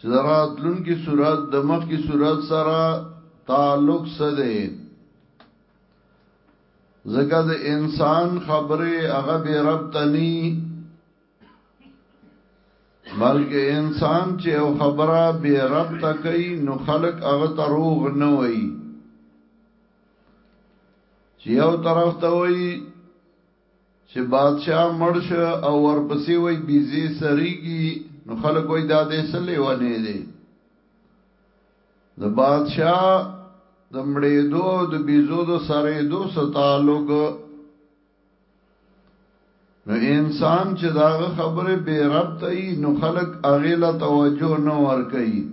چې راتلونکي صورت د مخکې صورت سره تعلق څه دی زکه د انسان خبره هغه به رب تني بلکې انسان چې او خبره به رب تکي نو خلق هغه تروغ نه وي چې یو طرف ته وي چې بادشاه مړ شه او ورپسې وای بیزې سریږي نو خلک وای دا دې څه لیونی دی د بادشاه د مړېدو او د بیزو د سرېدو سره تعلق نو انسان چې دا خبره به رب ته نو خلق اغه له توجه نه ور کوي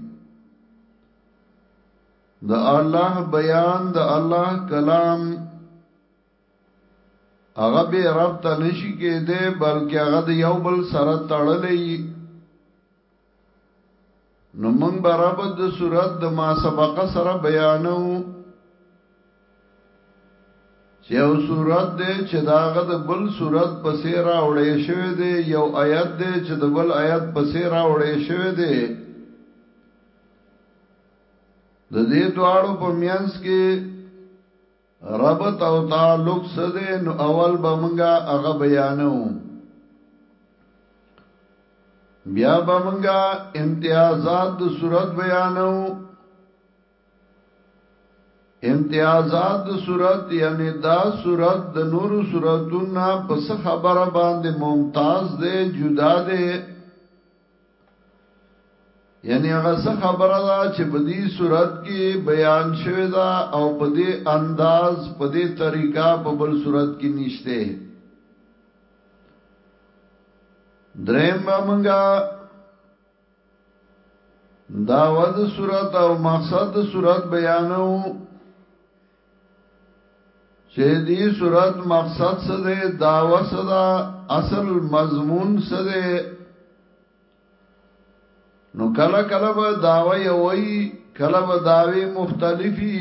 د الله بیان د الله کلام هغه به رب ته نشي کېده بلکې هغه د یو بل سره تړلې نو موږ به رب د صورت د ما سبق سره بیانو چې یو صورت دی چې داغه د بل صورت په سیر اوړې شوی دی یو آیت دی چې د بل آیت په سیر اوړې شوی دی د دې دواړو په میانس کې ربط او تعلق څه دی نو اول به مونږه هغه بیانو بیا به مونږه امتیازات د صورت بیانو امتیازات د صورت یعنی دا صورت د نور صورتونو په خبره باندې ممتاز دی جدا دی یعنی هغه څه خبره ده چې په دې صورت کې بیان شوی دا او په دې انداز په دې طریقه په بل صورت کې نشته دریم منګه داود صورت او مقصد صورت بیانو چې دې صورت مقصد څه دی داوا څه ده اصل مضمون څه دی نو کله کله به داوا یوي کله به داوی مختلفي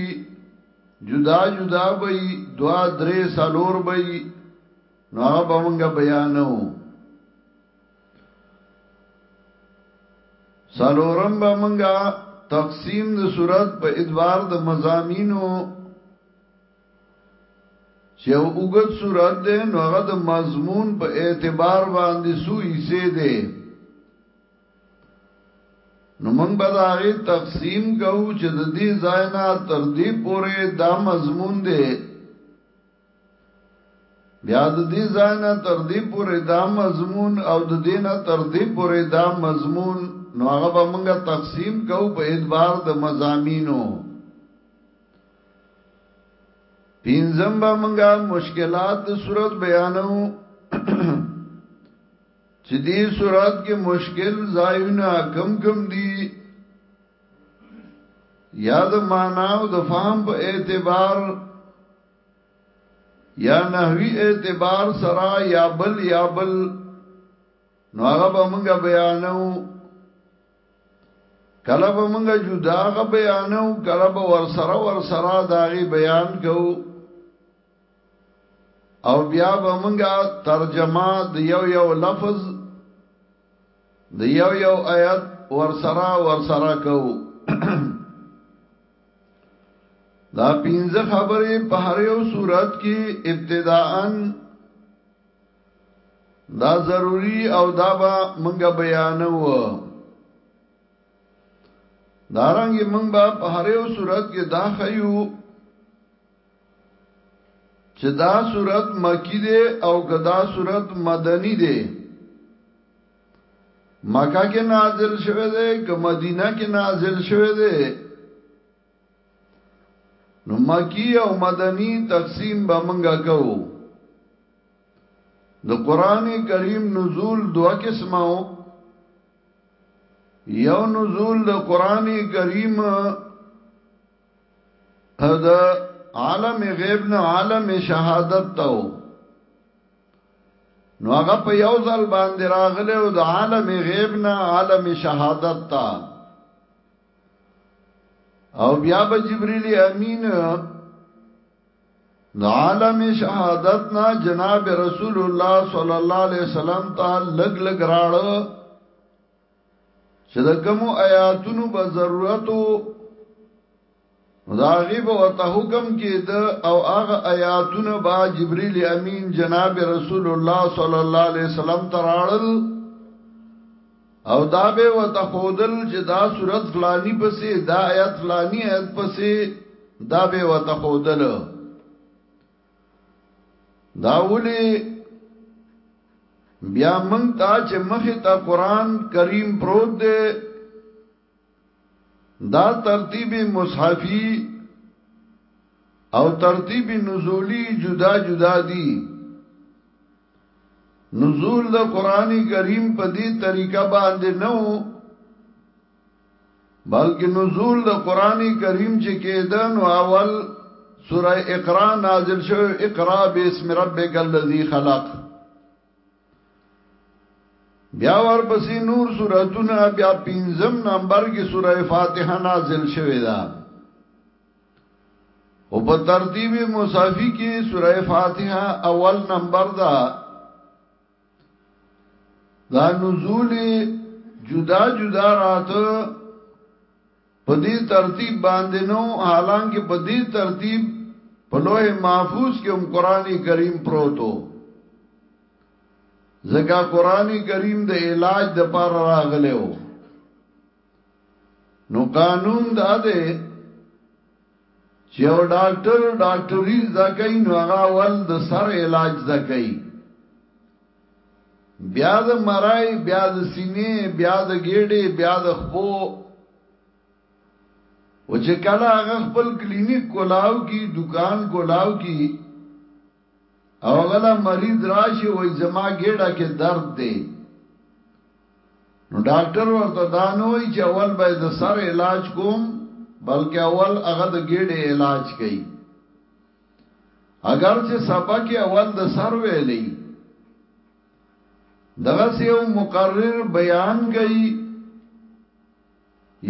جدا جدا به دوا درې سالور به نو هغه به مونږه بیانو سالورم به منګه تقسیم د صورت په ادوار د مزامینو چې وګت صورت ده نو هغه د مضمون په اعتبار باندې سو حصے ده نو موږ به دا غي تقسیم کوو چې د دې ځای نه تر دې پورې دا مضمون ده بیا د دې ځای نه تر دې پورې دا مضمون او د دې نه تر دې پورې دا مضمون نو هغه به موږ تقسیم کوو په اعتبار د مزامینو پینځم به موږ مشکلات د صورت بیانو چې دې صورت کې مشکل ځایونه کم کم دي یا د معنا او د فهم په اعتبار یا نحوی اعتبار سرا یا بل یا بل نو هغه به مونږه بیانو کله به مونږه جدا غ بیانو کله به ور سره ور سره داغي بیان کو او بیا به مونږه ترجمه د یو یو لفظ د یو یو آیت ور سره ور سره کو دا پینځه خبرې په هر یو صورت کې ابتداءن دا ضروری او دا به منګه بیانو دارنګ منګ به په هر یو صورت کې دا خیو چې دا صورت مکی دی او کدا صورت مدنی دی مکه کې نازل شوه دې که مدینه کې نازل شوه دې نو مکی او مدنی تقسیم به منګه کوو د قران کریم نزول دوه قسمه یو نزول د قران کریم دا عالم غیب نه عالم شهادت ته نو هغه په یو ځل باندې راغله او د عالم غیب نه عالم شهادت تا او بیا به جبرئیل امین نو عالم شهادت نه جناب رسول الله صلی الله علیه وسلم ته لګ لګ راړ چې د کوم آیاتونو به ضرورت وو نو دا غیب او ته حکم کې د او هغه آیاتونه با جبرئیل امین جناب رسول الله صلی الله علیه وسلم تراړل او دا به وته خودل چې دا صورت فلانی پسې دا آیات فلانی آیات پسې دا به وته خودل دا ولي بیا مونږ ته چې مخه ته قران کریم پروت دی دا ترتیب مصحفی او ترتیب نزولی جدا جدا دی نزول د قران کریم په دې طریقه باندې نه وو بلکې نزول د قران کریم چې کېده نو اول سوره اقرا نازل شو اقرا بسم ربک الذی خلق بیا ورپسې نور سوراتونه بیا پنځم نمبر کې سوره فاتحه نازل شوه دا او په ترتیب مصافی کې سوره فاتحه اول نمبر دا دا نزول جدا جدا راته په دې ترتیب باندې نو حالانکه په دې ترتیب په لوح محفوظ کې هم قران کریم پروتو زګه قران کریم د علاج د پر راغلو نو قانون دا ده چې یو ډاکټر ډاکټري زکای نو هغه ول د سر علاج زکای بیا د مرای بیا د سینې بیا د ګېډې بیا د خپو و چې کله هغه خپل کلینیک کولاو کی دکان کولاو کی او غلا مریض راشي وای زما ګېډه کې درد دی نو ډاکټر ورته دا نه وای چې اول به د سر علاج کوم بلکې اول هغه د ګېډې علاج کوي اگر چې سبق اول د سر ویلی دغه یو مقرر بیان کوي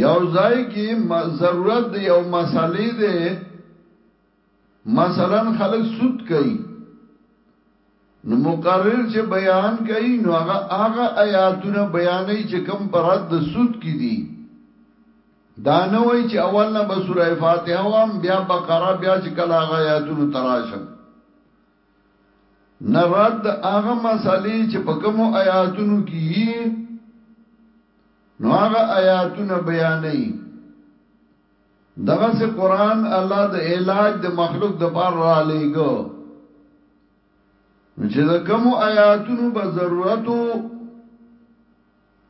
یو ځای کې ضرورت دی یو مسلې دی مثلا خلک سود کوي نو مقرر چې بیان کوي نو هغه هغه آیاتونه بیانې چې کم پرد د سود کې دي دا نه وای چې اول نه به سوره فاتحه وام بیا بقره بیا چې کله هغه آیاتونو تراشم نه رد هغه مسالې چې په کوم آیاتونو کې نو هغه آیاتونه بیانې دغه سه قران الله د علاج د مخلوق د پر را لېګو چې د کوم آیاتونو به ضرورتو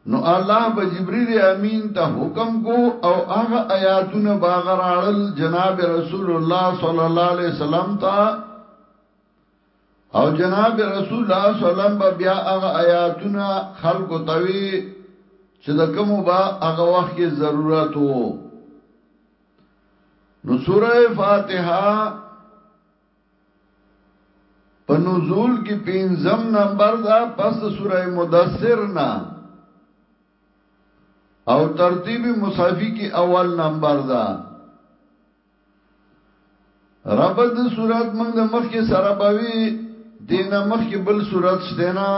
نو الله به جبريل امين ته حکم کو او هغه آیاتونه باغراړل جناب رسول الله صلی الله علیه وسلم ته او جناب رسول الله صلی الله علیه وسلم بیا هغه آیاتونه خلکو ته وی چې د کوم با هغه وخت کې ضرورت وو نو سوره فاتحه په نزول کې پنځم نمبر دا پس سوره مدثر نه او ترتیب مصافی کې اول نمبر دا رب د صورت موږ د مخ کې سره بوي دینه مخ کې بل صورت شته نه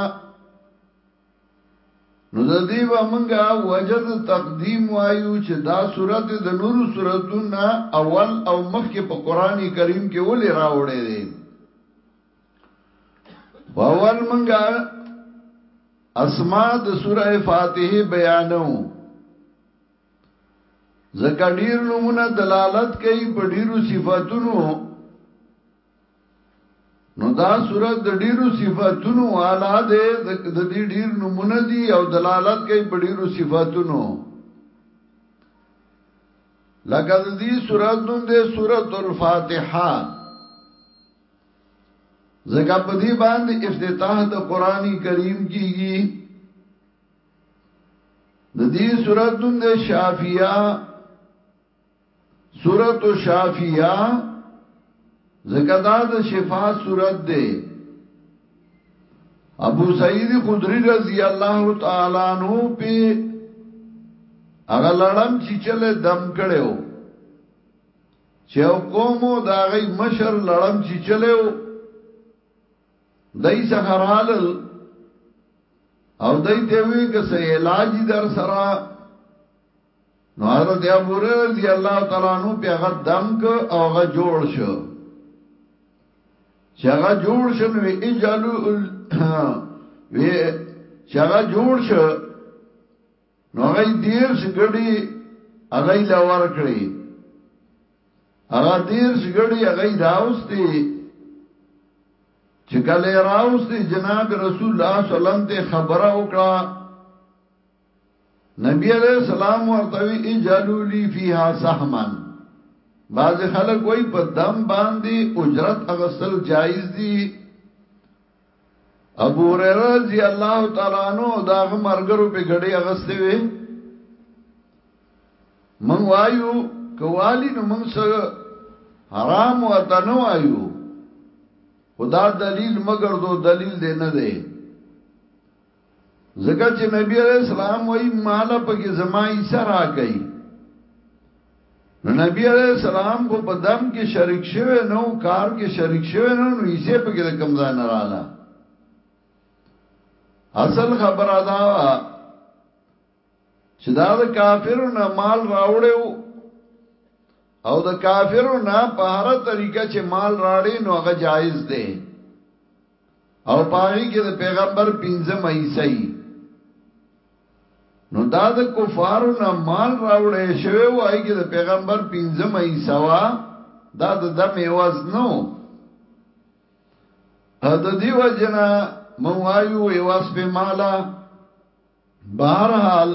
نو د دې به منګه وجد تقدیم وایو چې دا صورت د نورو صورتونو اول او مخکې په قران کریم کې ولې راوړې دي اول منګه اسماء د سوره فاتحه بیانو زکه ډیر نمونه دلالت کوي په ډیرو صفاتونو نو دا صورت د ډیرو صفاتونو والا ده د دې ډیر نمونه دي او دلالت کوي په ډیرو صفاتونو لکه د دې صورت نوم ده سورۃ الفاتحه زکه په دې باندې افتتاح د قرآنی کریم کیږي د دې صورت نوم ده شافیه سورۃ الشافیہ زکه دا د شفا صورت ده ابو سعید خدری رضی الله تعالی عنہ په هغه لړم چې چله دم کړو چې قومو دا غي مشر لړم چې چلو دای سخرال او دای ته وی که سه علاج در سره نو حضرت ابو هريره رضی الله تعالی عنہ په هغه دم ک او هغه جوړ شو چې هغه جوړ شنو وی اجلو وی چې هغه جوړ شو نو هغه دیر شګړي هغه لور کړی هغه دیر شګړي هغه راوستي چې کله راوستي جناب رسول الله صلی الله علیه وسلم ته خبره وکړه نبی علیہ السلام ورتوی اجلو لی فیها سهمن بعض خلق وای په دم باندې اجرت اغسل جایز دی ابو هريره رضی الله تعالی عنہ داغه مرګرو په غړي اغسته وي من وایو کوالی نو من سره حرام و تنو وایو خدا دلیل مگر دو دلیل دې نه دی ځکه چې نبی علیہ السلام وای مال په کې زما یې سره کوي نو نبی علیہ السلام خو په دم کې شریک شوه نو کار کې شریک شوه نو نو یې په کې د کم ځای نه رااله اصل خبره دا چې دا د کافرو نه مال راوړیو او د کافرو نه په هر طریقه چې مال راړي نو هغه جایز دی او پاغي کې د پیغمبر پنځم ایسای نو دا د کفارو نه مال راوړې شوی وای کې د پیغمبر پنځم ایسوا دا د دم ایواز نو ا د دیو جنا موایو ایواز په مالا بهر حال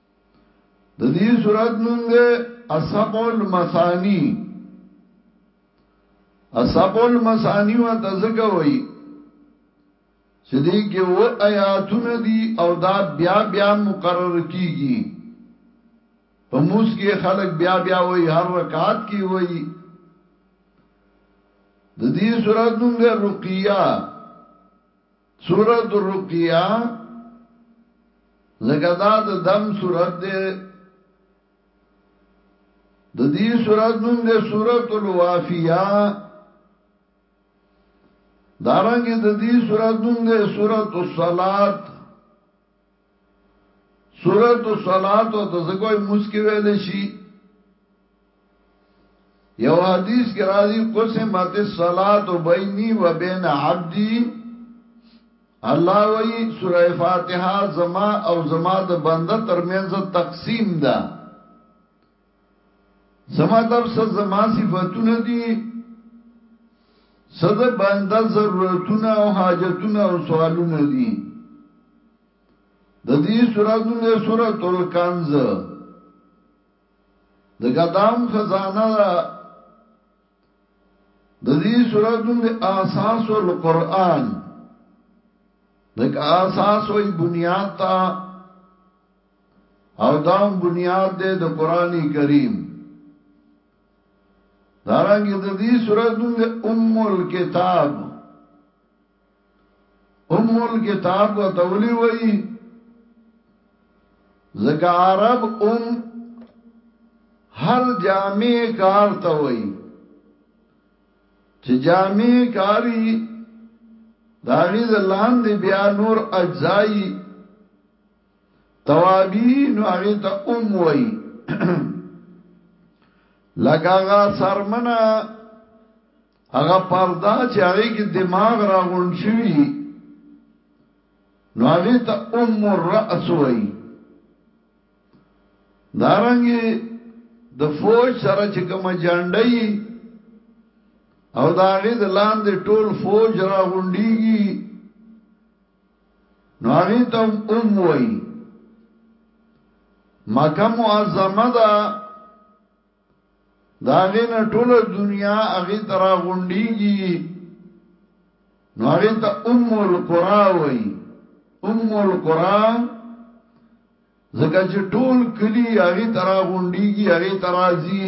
د دې صورت نوم دی اسب المثانی اسب المثانی و تزکه وای چې دې کې و آیاتونه دي او دا بیا بیا مقرر کیږي په موس کې خلک بیا بیا وای هر رکعات کې وای د دې صورت نوم دی رقیه سورة الرقیه ځکه دا د دم سورت دی د دې سورت نوم دی سورۃ الوافیه دارنګ د دې سورت نوم دی سورۃ الصلات سورة الصلاة ورته ځکه وایي لمونځ کې ویل شي یو حدیث کې راځي قسمت الصلاة بیني و بین عبدي الله وایي سورة فاتحه زما او زما د بنده ترمنځ تقسیم ده سمادب سز زما صفتونه دي سز بنده ضرورتونه او حاجتونه او سوالونه دي د دې سورۃ نوم دی سورۃ الکنز د قدم خزانه ده د دې سورۃ نوم دی اساس القرآن د اساس وی بنیاد ته او دام بنیاد دی د قران کریم دارنګه د دې سورۃ نوم دی ام الکتاب ام الکتاب و تولی وی زکه عرب ام هر جامع کار ته وی چې جامع کاری داغی د لاندې بیا نور اجزای توابین هغه ته ام وای لکه هغه سرمنه هغه پردا چې هغه کې دماغ راغون شوی نو هغه ته ام الراس وای دارنګي د دا فوج سره چې کوم جانډي او داغه د لاندې ټول فوج را غونډيږي نو هغه ته هم ام وای مکه معظمه دا داغه نه ټوله دنیا هغه ترا غونډیږي نو هغه ته ام القرا وای ام القرا زکه چې ټول کلی هغه ترا غونډیږي هغه ترازی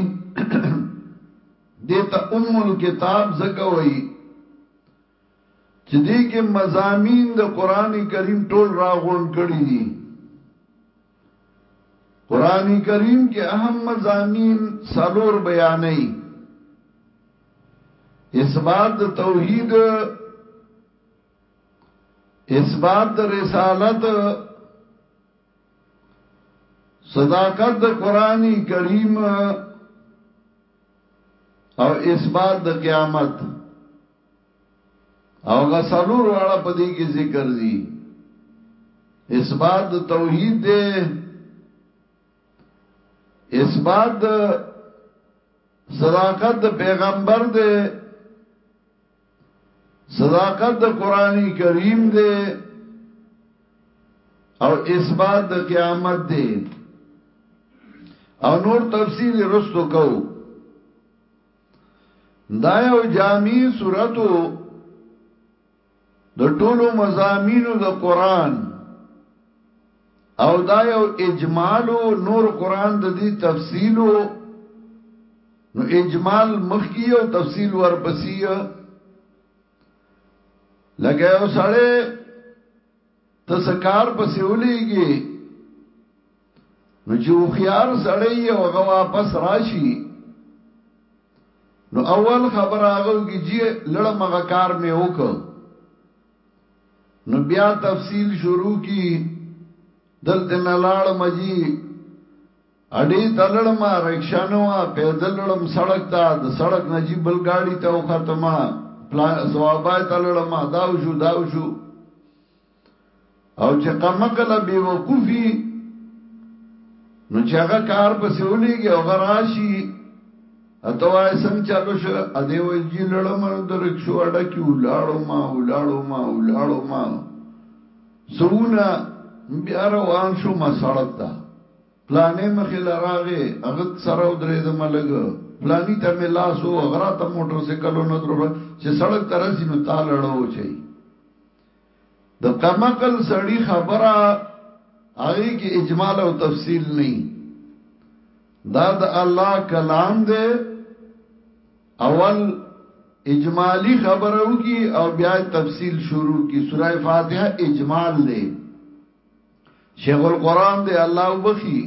دیتا ام الكتاب زکه وای چې دې کې مضامین د قران کریم ټول راغونډ کړي دي قران کریم کې اهم مضامین سالور بیانې اثبات د توحید اثبات د رسالت صداقت د قران کریم او اثبات د قیامت او غسلور واړه په دې کې ذکر دي اثبات توحید دې اثبات صداقت د پیغمبر دې صداقت د قران کریم دې او اثبات د قیامت دې او نور تفسیر رستو کو دا یو جامع صورت و د ټولو مزامینو د قران او دا یو اجمال نور قران د دې تفصیل نو اجمال مخکی او تفصیل ورپسې لکه یو سړی ته سکار پسې ولېږي نو چې خيار سړی او غو واپس راشي نو اول خبر هغه کې جی لړه مغه کار مې وک نو بیا تفصیل شروع کی دلته ملاړ مجی اډې ته لړم رکشا نه وا پیدل لړم سړک ته د سړک نجیب بل گاډي ته او ختمه پلا ثوابای ته لړم داو شو داو شو او چې قمقله بي وقوفي نو چې هغه کار په سیولېږي او غراشي اته وای څنګه چالو شو ا دې وای جی لړم درک شو اډه کې ولاړو ما ولاړو ما ولاړو ما سونه بیا روان شو ما سړک ته پلانی مخی له راغی هغه سره ودریدم لږ پلانی ته می لاس ووهه راته موټر سیکل ونه دروه چی سړک ته رسی نو تا لړه وچی د قمقل سړی خبره هغه کی اجمال او تفصیل نه دا د الله کلام دی اول اجمالی خبره وکي او بیا تفصیل شروع کی سوره فاتحه اجمال دی شیخ القرآن دی الله وبخي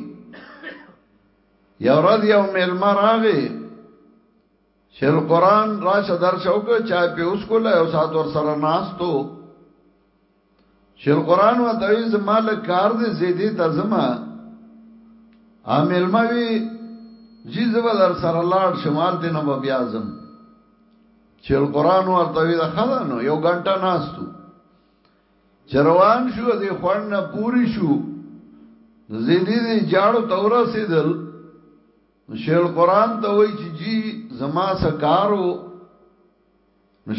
یو ورځ یو ملما راغی شیخ القرآن راشه درشه وکړه چای په اوس کوله او سات ور سره ناستو شیخ القرآن و دوی زما له کار دې زیدې ته زما املما وی جی زبا در سره لاړ شمال دې نه بیا زم شیخ القرآن ورته وی دا خدانو یو غنټه ناستو چروان شو دې خوان نه پوری شو زیدی دې جاړو تورا سیدل شیل قران ته وای چې جی زما سکارو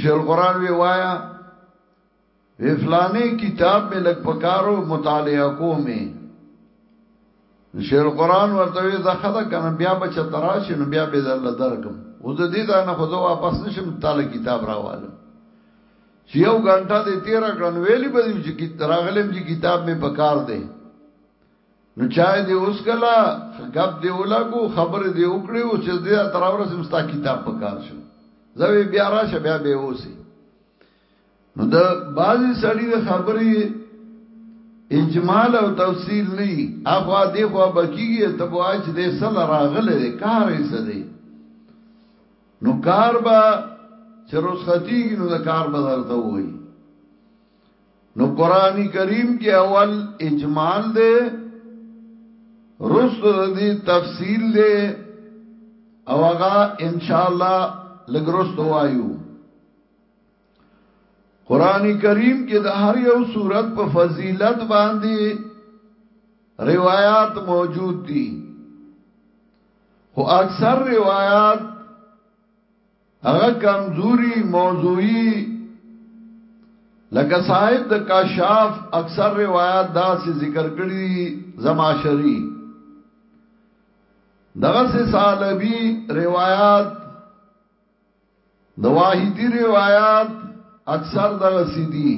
شیل قران وی وایا وی فلانه کتاب مې لګ پکارو مطالعه کومه شیخ القران ورته وی زه خدا کنه بیا بچ تراش نو بیا به در لدرکم او زه دې دا نه خو زه واپس نشم تعالی کتاب راواله چې یو غنټه دې تیر کړن ویلی به دې چې کتاب راغلم چې کتاب می پکار دی نو چای دې اوس کلا غب دې ولاګو خبر دې وکړي او چې دې تراورسم ستا کتاب پکار شو زوی بیا راشه بیا به اوسي نو دا بعضی سړی د خبرې اجمال او تفصیل نه اخوا دی خو بکیږي ته بواچ دې سل راغله دې کار یې څه دی نو کار با چې روز ختیږي نو دا کار به درته وای نو قران کریم کې اول اجمال دی رسل دی تفصیل دی او هغه ان شاء الله لګرست وایو قران کریم کې د هر یو صورت په فضیلت باندې روایات موجود دي خو اکثر روایات هغه کمزوري موضوعي لکه صاحب د کاشاف اکثر روایت دا سي ذکر کړی زماشری دغه سه سالبي روایت د واحدی روایات اکثر دغسی دی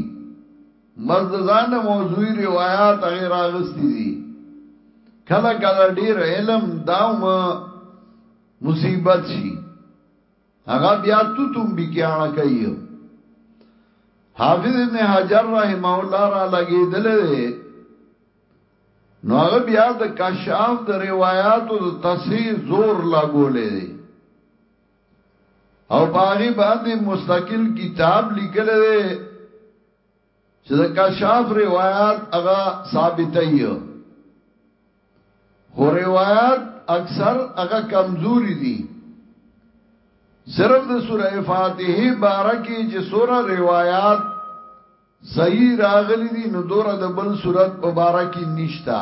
بس د ځانه موضوعی روایات هغه راغستی دی کله کله ډیر علم داوم مصیبت شي هغه بیا تو تم بی کی اړه کوي حافظ ابن حجر رحم الله را لګي دل نو هغه بیا د کشاف د روایتو د تصحیح زور لګولې او باغی باندې مستقل کتاب لیکل دی چې د کشاف روایت هغه ثابت ایو خو روایت اکثر هغه کمزوري دي صرف د سوره فاتحه بارکی چې سوره روایت صحیح راغلي دي نو دوره د بل صورت مبارکي نشتا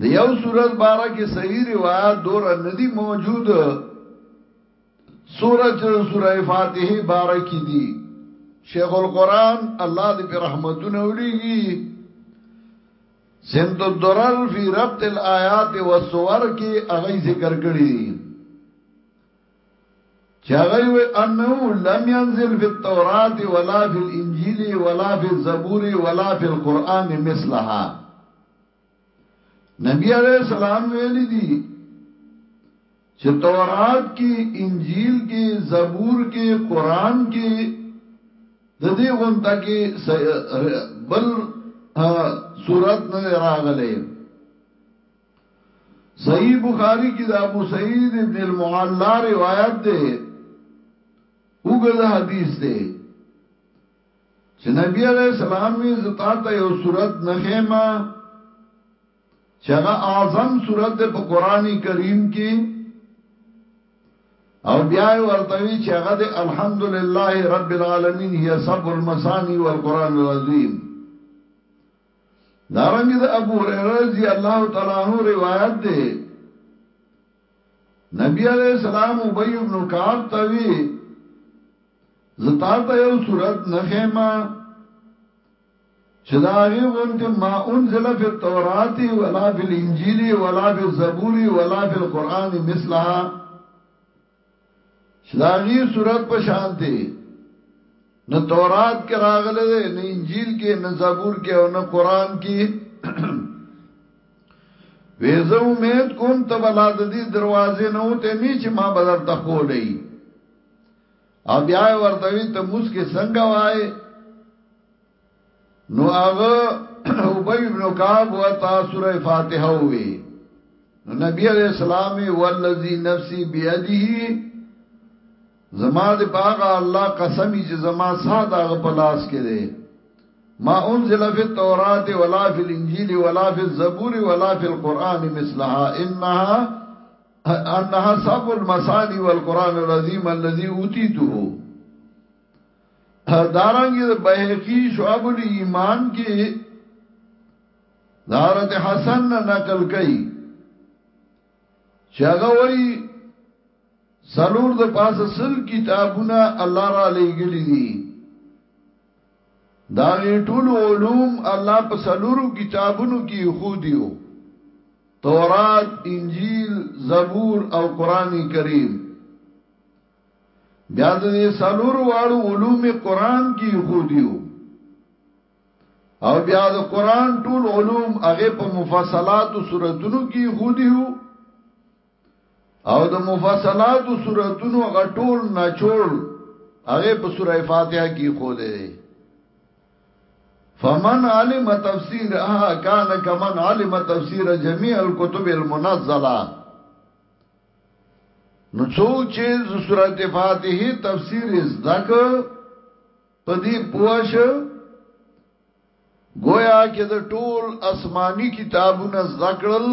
د یو صورت باره کې صحیح روایت دور ندی موجود سورج سوره فاتحه باره کې دی شیخ القران الله دې په رحمتونو ولېږي سمت الدرر فی ربط الآیات والسور کې هغه ذکر کړی دی چې هغه یې وایي انه لم ينزل فی التوراة ولا فی الانجیل ولا فی الزبور ولا فی القرآن مثلها نبی علیہ السلام ویلی دی چې تورات کې انجیل کې زبور کې قران کې د دې غونټه کې بل صورت نه راغلې صحیح بخاری کی دا ابو سعید ابن المعلا روایت دے اوگز حدیث دے چې نبی علیہ السلام وی زتا ته یو صورت نخیما چې هغه اعظم صورت ده په قرآنی کریم کې او بیا ورتوی چې هغه ده الحمدلله رب العالمین هي سب المسانی والقرآن العظیم دارنګه د ابو هريره رضی الله تعالی عنہ روایت ده نبی علیہ السلام ابی ابن کعب توی زتا ته یو صورت نخیما چې دا غي غونته ما انزل فی التوراۃ ولا فی الانجیل ولا فی الزبور ولا فی القرآن مثلها چې دا غي صورت په شان دی نه تورات کې راغله ده نه انجیل کې نه زبور کې او نه قران کې ویزه امید کوم ته بلا د دې دروازې نه وته نه چې ما بدر ته خولې او بیا ورته وی ته موس کې څنګه وای نو هغه ابی ابن کعب وتا سوره فاتحه وی نو نبی علیہ السلام والذی نفسی بیده زما د پاغه الله قسم چې زما ساده هغه پلاس کې دی ما انزل فی التوراۃ ولا فی الانجیل ولا فی الزبور ولا فی القرآن مثلها انها انها سب المثانی والقران العظیم الذي اوتیته دارنګ بهقی شعب الایمان کې دارت حسن نقل کړي چاغه وای سلور د پاس سل کتابونه الله را لېګلې دي دا غي ټول علوم الله په سلورو کتابونو کې خو دیو تورات انجیل زبور او قران کریم بیا د دې سالور واړو علوم قران کې خو دیو او بیا د قران ټول علوم هغه په مفصلات او سوراتونو کې خو دیو او د مفصلات او سوراتونو غټول نچول هغه په سوره فاتحه کې خو دی فمن علم تفسیرها کان کمن علم تفسیر جميع الكتب المنزله نو څوک چې سورته فاتحه تفسیر زده ک په دې پوښ گویا کې د ټول آسماني کتابونه زده کړل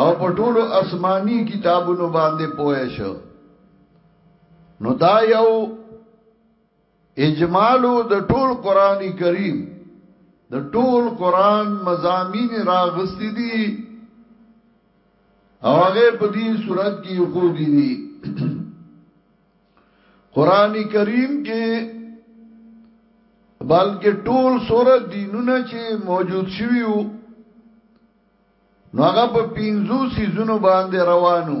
او په ټولو آسماني کتابونو باندې پوه شو نو دا یو اجمالو د ټول قران کریم د ټول قران مزامین راغستی دي او هغه په دې صورت کې خو دي دي قران کریم کې بلکې ټول سوره دینونه چې موجود شوی وو نو هغه په پینځو سیزونو باندې روانو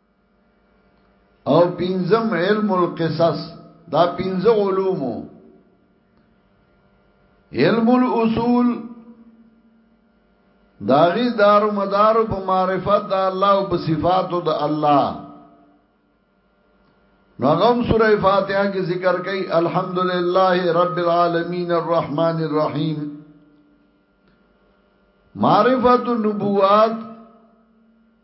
او پنځم علم القصص دا پنځه علوم علم الاصول داغي دار مدار په معرفت د الله او په صفاتو د الله نغم سوره فاتحه کې ذکر کوي الحمدلله رب العالمین الرحمن الرحیم معرفت النبوات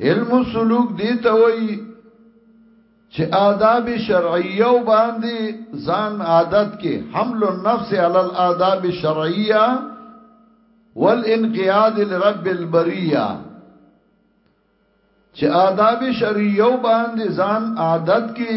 علم السلوک دې ته وایي چې آداب شرعیه باندې ځان عادت کې حمل النفس علی الآداب الشرعیه والانقیاد لرب البریه چې آداب شرعیه باندې ځان عادت کې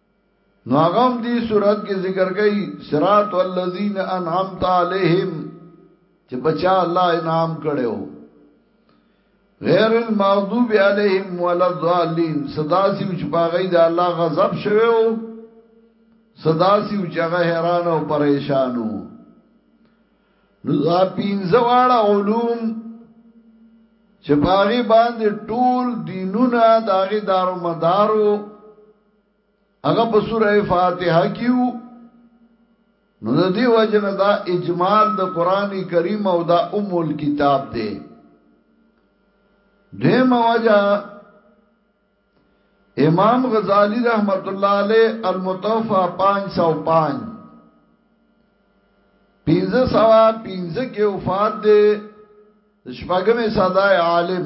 نو هغه هم دې صورت کې ذکر کړي صراط الذين انعمت عليهم چې بچا الله انعام کړو غیر المغضوب عليهم ولا الضالين صدا سی چې باغې د الله غضب شوو صدا سی چې هغه حیران او پریشانو نو دا پینځه واړه علوم چې باغې باندې ټول دینونه داغه دارو مدارو هغه په سوره فاتحه کیو نو د دې وجنه دا اجمال د قران کریم او دا ام الكتاب دی دیمه وجه امام غزالی رحمت الله علیه المتوفا 505 پینځه سوا پینځه کې وفات دی شپږمې صدای عالم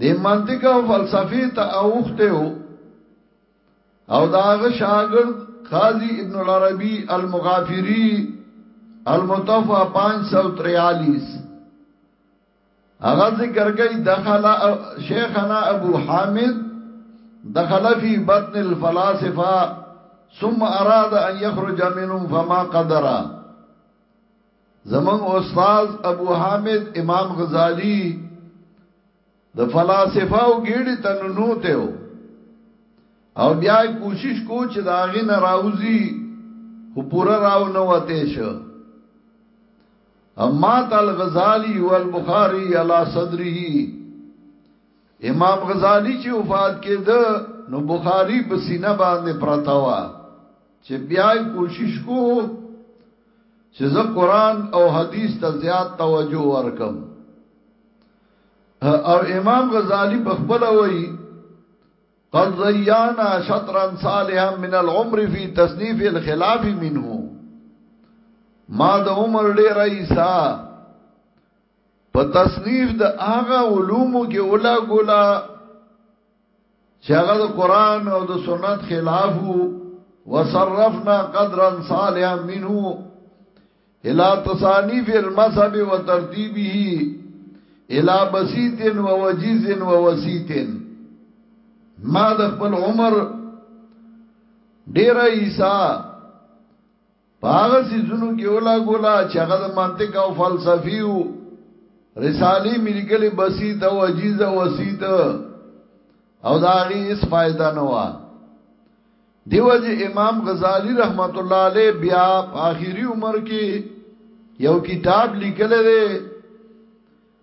دې منطق او فلسفي ته اوخته او او داغه شاګرد قاضي ابن العربي المغافري المتوفى 543 هغه ذکر کوي دخل شیخنا ابو حامد دخل فی بطن الفلاسفه ثم اراد ان يخرج منهم فما قدر زمونږ استاد ابو حامد امام غزالی د فلاسفه او ګیړی تنونو ته او بیا کوشش کو چې دا غي نه راوځي خو پورا راو نه وته شو اما تل غزالی والبخاری علی صدره امام غزالی چې وفات کېده نو بخاری په سینه باندې پرتا و چې بیا کوشش کو چې زه قران او حدیث ته زیات توجه ورکم او امام غزالی په خپل وایي قد ضيعنا شطرا صالحا من العمر في تصنيف الخلاف منه ما د عمر ډیر ایسا په تصنیف د هغه علومو کې ولا ګولا چې هغه د قران او د سنت خلاف وصرفنا قدرا صالحا منه الى تصانيف المذهب وترتيبه الى بسيط ووجيز ووسيط ما د خپل عمر ډیره عیسا پاغه سيزونو کې ولا ګولا چې هغه د منطق او فلسفي او رسالي ملګری بسيط او عجيز او وسيط او دا غي اس فائدہ نه وا دیو جی امام غزالی رحمت الله علیه بیا په اخیری عمر کې یو کتاب لیکل دی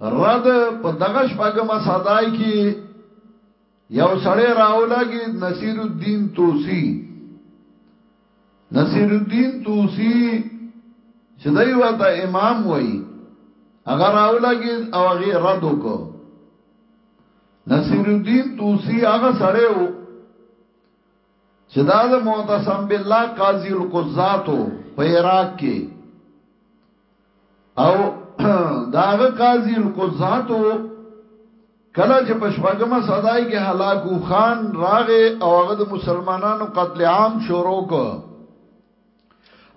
رد، په دغه شپږمه صدای کې یو سړی راولګید نصیر الدین توسی نصیر الدین توسی چې دوی وته امام وای هغه راولګید او هغه رد وکړ نصیر الدین توسی هغه سړی چې دا د معتصم بالله قاضی القضاتو په عراق کې او داغه قاضی القضاتو کله چې پښپګمه صداي کې هلاکو خان راغه او هغه د مسلمانانو قتل عام شروع کو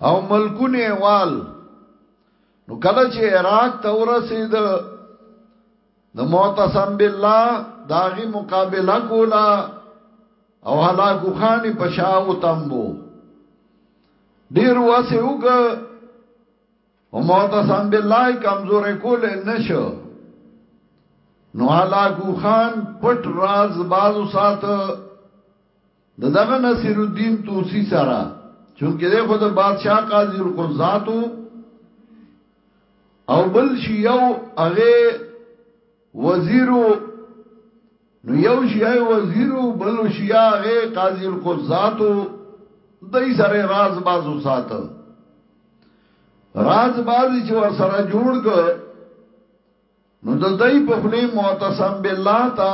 او ملکونه وال نو کله چې عراق ته ورسید د معتصم بالله داغي مقابله کولا او هلاکو خان په شاو تمبو ډیر واسه وګ او معتصم بالله کمزور کول نشو نو هلاکو خان پټ راز بازو سات د دغه نصیر الدین توسی سره چونکه دی خو د بادشاہ قاضی القضات او بل شي یو هغه وزیرو نو یو شیعه وزیرو بل شیعه هغه قاضی القضات دای سره راز بازو ساته راز بازی چې ور سره جوړ ک نو د دای په خلی معتصم بالله تا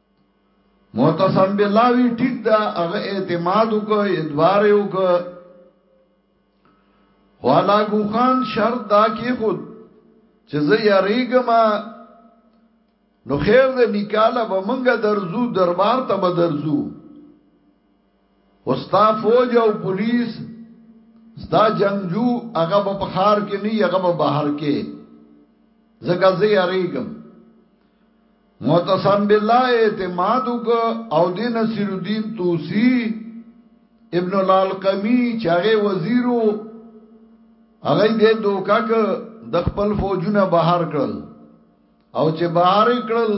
معتصم بالله وی ټیک دا هغه اعتماد وکړ ادوار یو ک والا ګوخان شرط دا کې خود چې زه یریګم نو خیر دې نکاله به منګه درزو دربار ته به درزو وستا فوج او پولیس ستا جنگجو هغه په بخار کې نه هغه په بهر کې زګه زه یریګم معتصم بالله اعتماد وک او د نصیر الدین توسی ابن الالقمی چاغه وزیرو هغه دې دوکا ک د خپل فوجونه بهر کړل او چې بهر کړل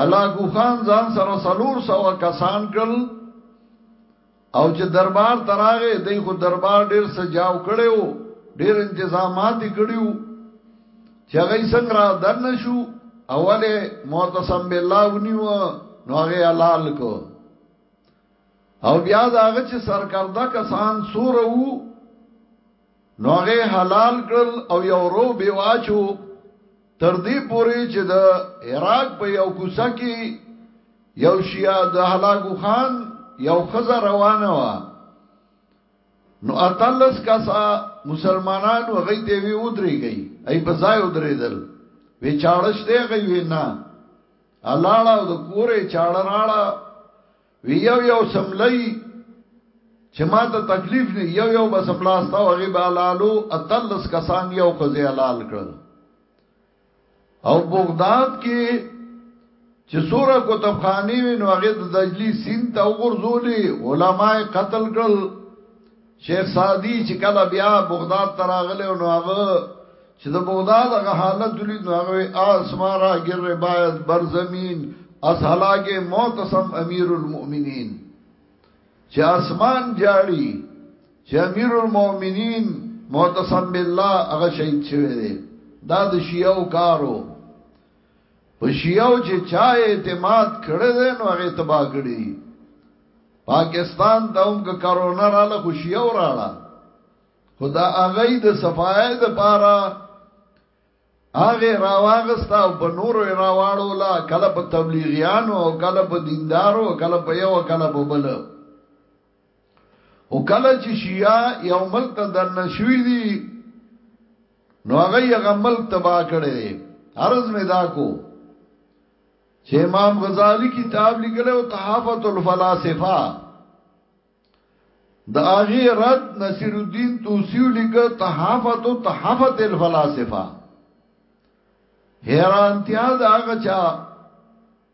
هلاکو خان ځان سره سلور سوا کسان کړل او چې دربار ته راغی دی خو دربار ډېر سجاو کړی و ډېر انتظامات یې کړي وو چې هغه یې څنګه را دننه شو اوله معتصم بالله ونیو نو هغه حلال کو او بیا دا هغه چې سرکرده کسان سور وو نو هغه حلال کړل او یو رو به واچو تر دې پوري چې د عراق په یو کوڅه کې یو شیا د هلاکو خان یو خزه روانه و نو اتلس کسا مسلمانان و غي ته وی ودري گئی ای په ځای ودري دل وی چاړش دی غي وی نه الاړه د کورې چاړه راړه وی یو یو سملای چې ما ته تکلیف نه یو یو بس بلاستا او غیب حلالو اتلس کسان یو خزه حلال کړل او بغداد کې چې سوره کتابخانه وینو هغه د دجلی سین ته وګرځولې علماي قتل کړل شیخ سعدی چې کله بیا بغداد ته راغلی نو هغه چې د بغداد هغه حالت ولید نو هغه آسمان را ګر باید بر زمین از هلاک معتصم امیر المؤمنین چې آسمان جاړي چې امیر المؤمنین معتصم بالله هغه شهید شوی دی دا د شیعو کارو په شیعو چې چا اعتماد کړی دی نو هغه تبا کړی پاکستان ته هم که کرونا رااله خو شیعو راړه خدا هغه د صفای د پاره هغه راواغستا او په نورو راواړو لا کله په تبلیغیانو او کله په دیندارو کله په یو کله په بل او کله چې شیعه یو ملک ته دنه شوی دي نو هغه هغه ملک تبا کړی دی عرض می دا کو چې امام غزالی کتاب لیکل او تحافت الفلاسفه د اغه رد نصیر الدین توسیو لیک تحافت او تحافت الفلاسفه حیرانتیا دا هغه چا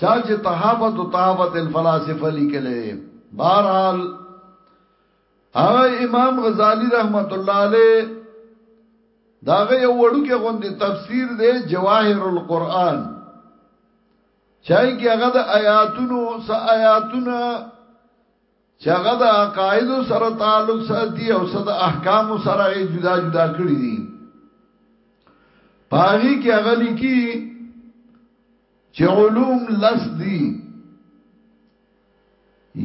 چا چې تحافت او تحافت الفلاسفه لیکلې بهرحال هغه امام غزالی رحمت الله علیه داغه یو وړو کې غوندي تفسیر دی جواهر القرآن چای کې هغه د آیاتونو س آیاتونه چې هغه د عقایدو سره تعلق ساتي او صد احکام سره جدا جدا کړی دي پاغي کې هغه لیکي چې علوم لس دي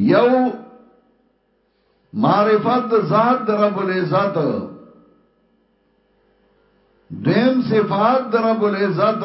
یو معرفت د ذات د رب العزت دیم صفات د رب العزت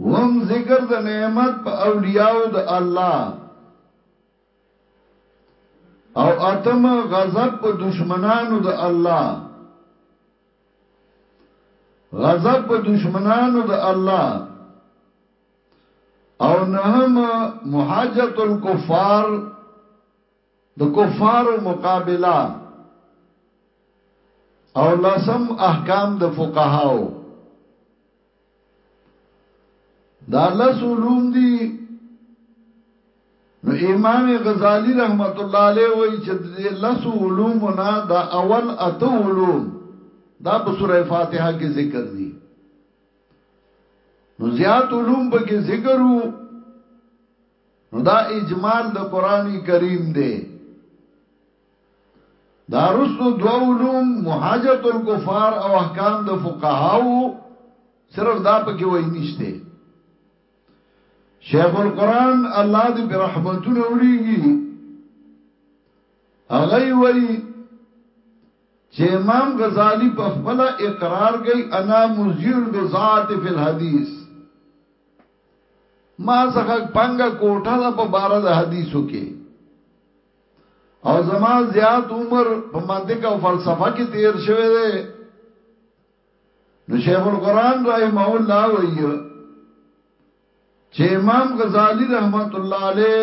وم ذکر د نعمت په اولیاءو د الله او اتم غضب په دشمنانو د الله غضب په دشمنانو د الله او نهم محاجت الكفار د کفارو مقابله او لسم احکام د فقهاو دا لس علوم دي نو امام غزالی رحمت الله علیه وای چې د لس علوم نه دا اول اته علوم دا په سوره فاتحه کې ذکر دي نو زیات علوم به کې ذکر وو نو دا اجمال د قران کریم دی دا رسو دو علوم محاجت الكفار او احکام د فقهاو صرف دا پکې وای نشته شیخ القران الله دې پر رحمتونه وړيږي هغه وای چې امام غزالی په خپل اقرار کوي انا مزیل بذات فی الحدیث ما څخه پنګه کوټه ده په بار د حدیثو کې او زما زیات عمر په منطق او فلسفه کې تیر شوی دی نو شیخ القرآن رحمه الله وایي چې امام غزالی رحمت الله علیه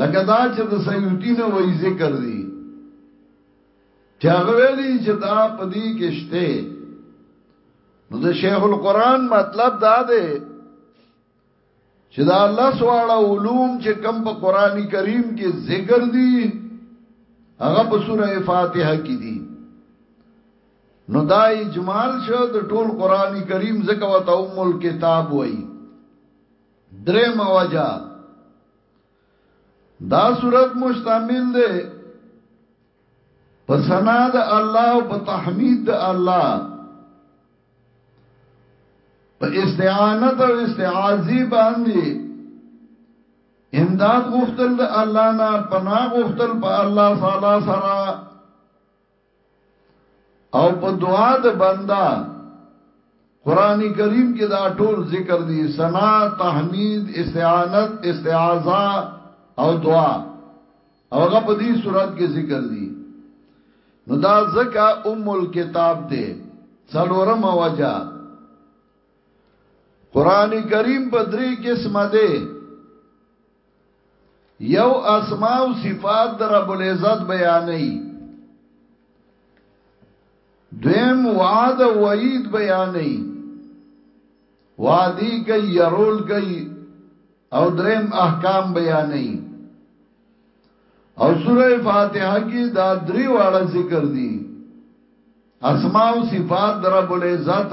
لکه دا چې د سیوطي نه وایي ذکر دي چې هغه ویلي چې دا پدی کې شته نو د شیخ القرآن مطلب دا دی چې دا الله سواړه علوم چې کم په قران کریم کې ذکر دي هغه په سوره فاتحه کې دي نو دا اجمال شو د ټول قران کریم زکه وته ام الكتاب وای درې مواجه دا صورت مشتمل ده په سنا د الله او په تحمید د الله په استعانت او استعاذی باندې امداد غختل د الله نه پناه غختل په الله تعالی سره او په دعا د بندا قران کریم کې دا ټول ذکر دي سنا تحمید استعانت استعاذہ او دعا اوغه په دې صورت کې ذکر دي نو دا زکا ام الكتاب دی څلورم وجہ قران کریم په درې قسمه دی یو اسماء او صفات در رب العزت بیانې دویم وعد او وعید بیانې وادي کوي يرول کوي او دریم احکام بیانې او سوره فاتحه کې دا درې واړه ذکر دي اسماء او صفات در رب العزت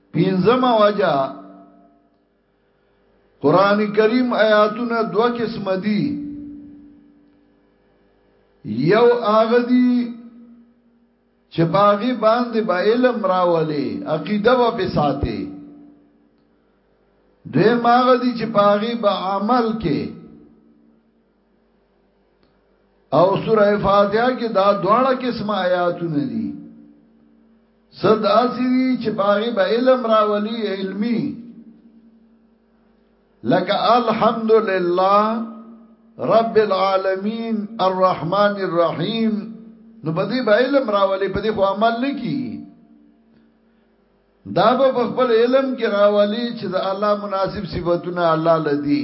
پینځم وجه قران کریم آیاتونه دوه قسم دي یو هغه دي چې باغی باندې با علم راولي عقیده و په ساتي دوی ماغه دي چې باغی با عمل کې او سوره فاتحه کې دا دواړه قسم آیاتونه دي صد اسری چې باغی به علم راولي علمی لکه الحمدلله رب العالمین الرحمن الرحیم نو بدی به علم راولي په دې خو عمل نکي دا به خپل علم کې راولي چې د الله مناسب صفاتونه الله لدی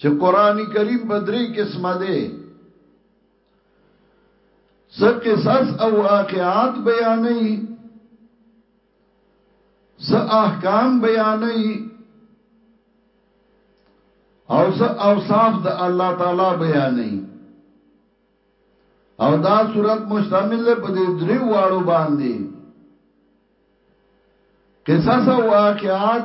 چې قران کریم په درې قسمه ده څه قصص او واقعات بیانې څه احکام بیانې او څه اوصاف د الله تعالی بیانې او دا صورت مشتمل ده په دې درې واړو باندې قصص او واقعات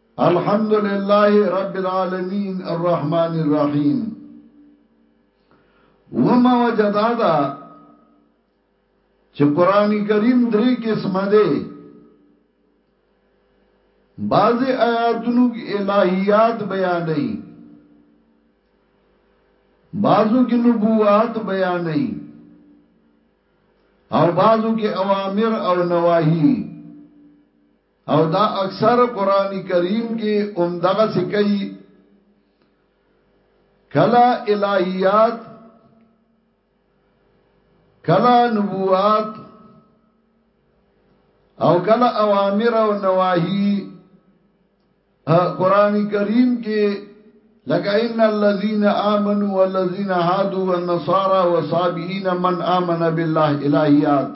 الحمد لله رب العالمين الرحمن الرحيم وما وجدا دا چې قران کریم درې قسمه ده بعض آیاتونو کې الہیات بیانې بعضو کې نبوات بیانې او بعضو کې اوامر او نواهی او دا اکثر قران کریم کې اوم دغه سکی کلا الہیات کلا نبوات او کلا اوامر او نواهی قران کریم کې لکه ان الذين امنوا والذين هادوا والنصارى والصابئين من امن بالله الهيات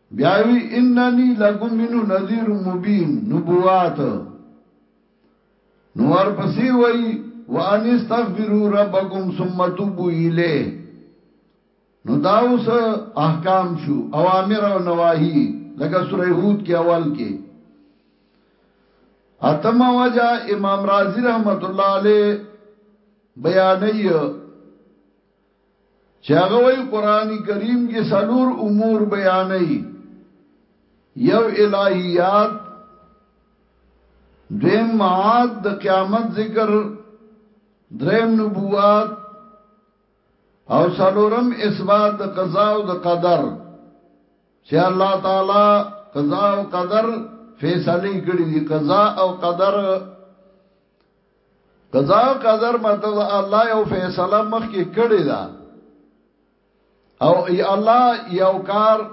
بیا وی اننی لکم منو نذیر مبین نبوات نو ورپسې وای وان استغفروا ربکم ثم توبوا الیه نو دا اوس احکام شو اوامر او نواهی لکه سوره هود کې اول کې اتم وجا امام رازی رحمت الله علیه بیانې چې هغه وایي قران کریم کې سلور امور بیانې یو الہیات دیم معاد د قیامت ذکر دریم نبوات او سلورم اثبات د قضا او د قدر چې الله تعالی قضا او قدر فیصله کړی دی قضا او قدر قضا او قدر مطلب الله یو فیصله مخ کې کړی دا او ای الله یو کار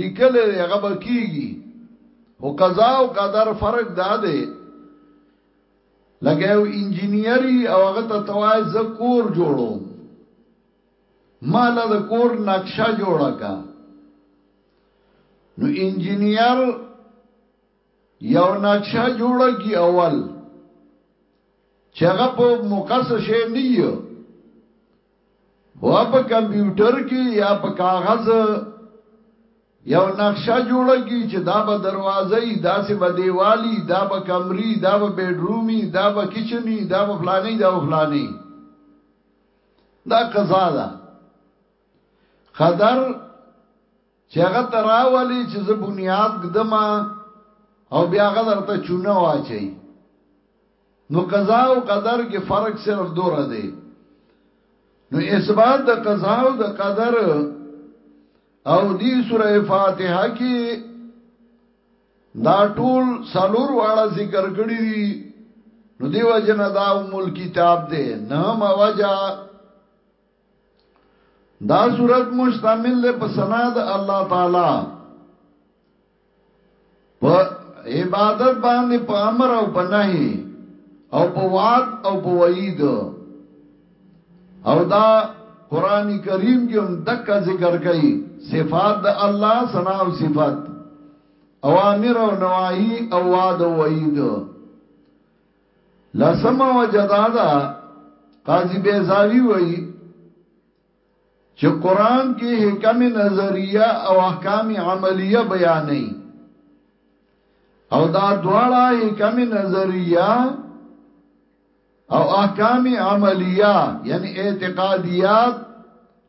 لیکل دی هغه بکیږي او قضا او قدر فرق دا دی لکه یو انجینری او هغه ته توای ز کور جوړوم مال د کور نقشه جوړه کا نو انجینیر یو نقشه جوړه کی اول چې هغه په مقص شي نه یو هو په کمپیوټر کې یا په کاغذ یو نقشه جوړه کی چې دا به دروازه ای دا سه به دیوالی دا به کمری دا به بیډرومی دا به کچنی دا به فلانی دا به فلانی دا قضا ده قدر چې هغه ته راولي چې زه بنیاد ږدم او بیا هغه درته چونه واچي نو قضا او قدر کې فرق صرف دوره دی نو اثبات د قضا او د قدر او دی سوره فاتحه کې دا ټول سالور واړه ذکر کړی دي نو دیو جن دا مول کتاب دی نه ما وجه دا صورت مشتمل دی په سنا د الله تعالی په عبادت باندې په امر او په نهي او په وعد او په وعید او دا قران کریم کې هم دک ذکر کړي صفات د الله سنا او صفات اوامر او نواهی او وعد او وعید لسمه وجه دا ده قاضي بیزاوی وایي چې قران کې حکم نظریه او احکام عملیه بیانې او دا دواړه حکم نظریه او احکام عملیه یعنی اعتقادیات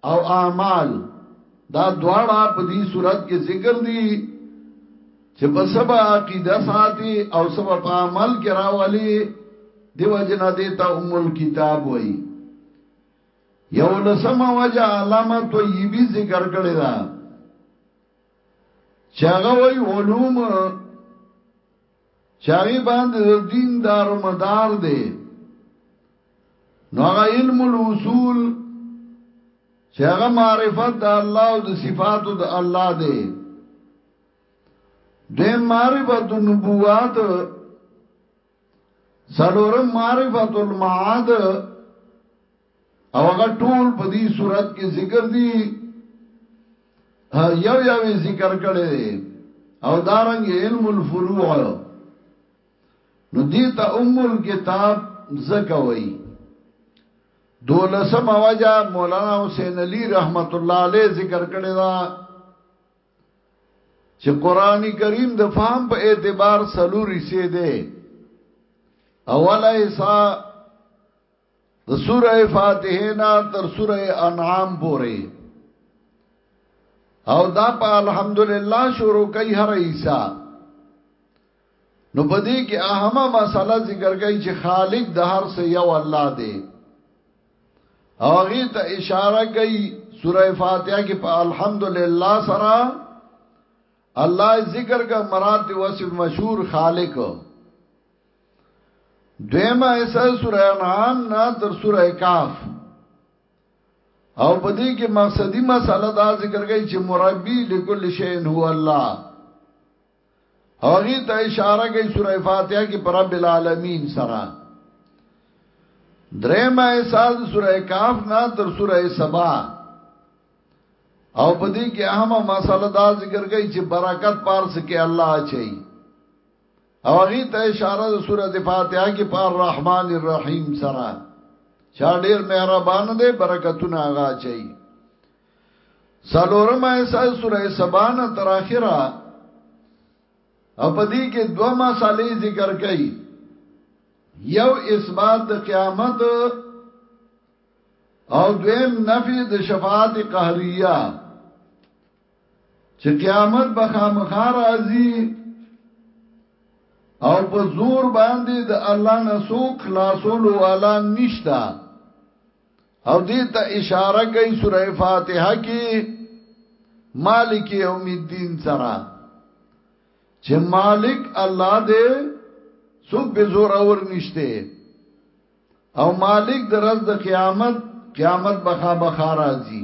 او اعمال دا دواړه په دې صورت کې ذکر دي چې په سبا عقیده ساتي او سبا په عمل کې راولي دی وجنه دې ته ام الكتاب وای یو لسم وجه علامه طیبی ذکر کړی دا چاغه وای علوم چاغي باندې د دین دار مدار دی نو هغه علم الوصول چې هغه معرفت د الله او د صفاتو د الله دی د معرفت النبوات سلورم معرفت المعاد او هغه ټول په دې صورت کې ذکر دي یو یو ذکر کړي دي او دارنګ علم الفروع نو دې ته ام الكتاب زکوي دولسم وجه مولانا حسین علی رحمت الله علیه ذکر کړي دا چې قران کریم د فهم په اعتبار سلوري سي دي اوله حصہ د سوره فاتحه نه تر سوره انعام پورې او دا په الحمدلله شروع کوي هر عیسی نو پدې کې اهمه مسله ذکر کوي چې خالق د هر څه یو الله دی او هغه ته اشاره کوي سوره فاتحه کې په الحمدلله سره الله ذکر کا مراد وصف مشهور خالق دویمه ایسا سوره انعام نه تر سوره کاف او په دې کې مقصدی مسله دا ذکر کوي چې مربي لكل شيء هو الله هغه ته اشاره کوي سوره فاتحه کې پر رب العالمین سره دریم ایساد سوره کاف نه تر سوره سبا او په دې کې اهمه مسله دا ذکر کوي چې برکت پارس کې الله چي او هغه ته اشاره د سورته فاتحه کې په الرحمن الرحیم سره چا ډیر مهربان دی برکتونه هغه چي سالورم ایسا سورہ سبان تر اخره او پدې کې دوه مسالې ذکر کړي یو اثبات د قیامت او دویم نفی د شفاعت قهریه چې قیامت به خامخا راځي او په زور باندې د الله نه سوق خلاصولو والا نشتا او دې ته اشاره کوي سوره فاتحه کې مالک یوم الدین سره چې مالک الله دې سوق به زور اور نشته او مالک د ورځ د قیامت قیامت بخا بخا راځي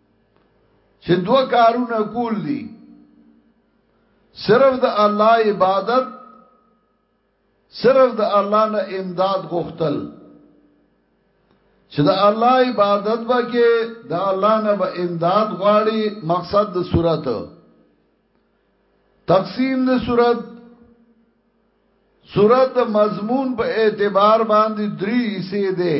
چې دوه کارونه کول دي صرف د الله عبادت صرف د الله نه امداد غوښتل چې د الله عبادت به کې د الله نه به امداد غواړي مقصد د صورت تقسیم د صورت صورت د مضمون په اعتبار باندې درې حصے دي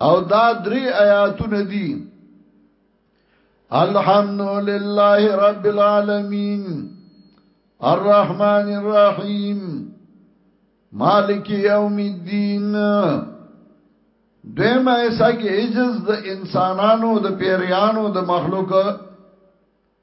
او دا درې آیاتونه دي الحمد لله رب العالمین الرحمن الرحیم مالک یوم الدین دیمه ایسا کې عجز د انسانانو د پیریانو د مخلوق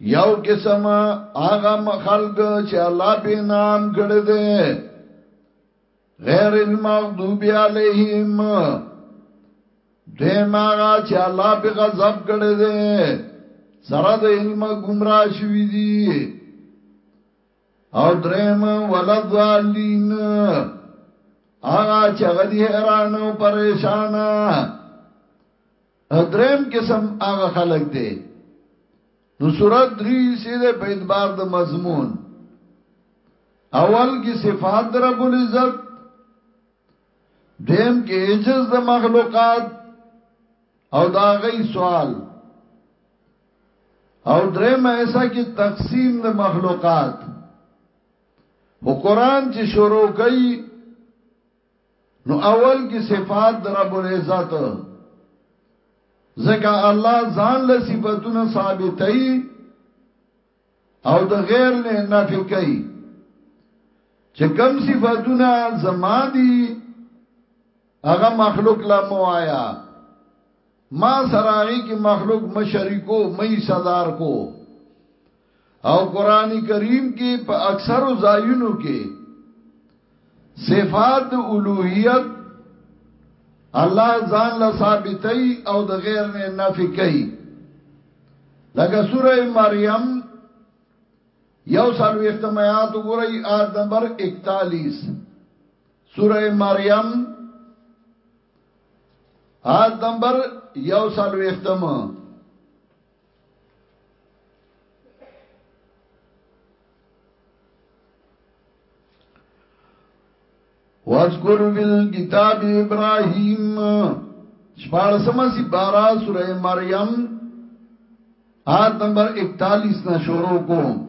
یو قسم هغه خلق چې الله به نام کړی دی غیر المغضوب علیهم دیم هغه چې الله به غضب کړی دی سره د علم گمراه شوی دی او دریم ولذالین هغه چې غدي حیران او پریشان دریم قسم هغه خلق دی نو سورت دری سی ده په ادبار د مضمون اول کی صفات در رب العزت دیم کی عجز د مخلوقات او دا غی سوال او دریم ایسا کی تقسیم د مخلوقات و قرآن چې شروع کئی نو اول کې صفات در رب العزت ځکه الله ځان له صفاتونو ثابتای او د غیر نه نفي کوي چې کم صفاتونه زما دي هغه مخلوق لا موایا ما سراغی کی مخلوق مشری کو مئی صدار کو او قران کریم کې په اکثر ځایونو کې صفات اولوہیت الله ځان له ثابتای او د غیر نه نفی کوي لکه سوره مریم یو سالو اختمایات وګورئ آیت نمبر 41 سوره مریم آیت نمبر یو سالو اختم واذکر فی الكتاب ابراهیم شپارسمه سی بارا سوره مریم آیت نمبر 41 نا شروع کوم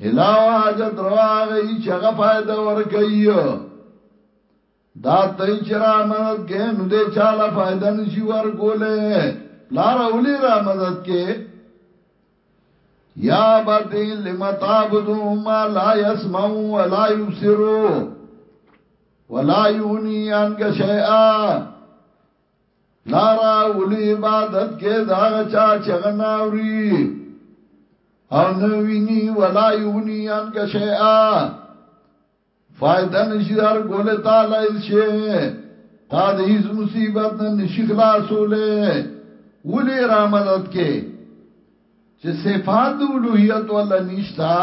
علاوه حاجت روا غي چې هغه فائدہ ورکړي دا تای چې را مدد کې نو دې چاله فائدہ نشي ورکولې پلار اولی را مدد کې یا بتی لما تعبدو ما لا يسمعو ولا يبصرو ولا يغني عنك شيئا نارا ولی عبادت کې دا غچا چې غناوري او نو ویني ولا یونی ان کا شیئا فائدہ نشی دار گول تعالی شی تا د هیڅ مصیبت نه نشی خلاصولې ولی را مدد کې چې صفات د اولوہیت ولا نشتا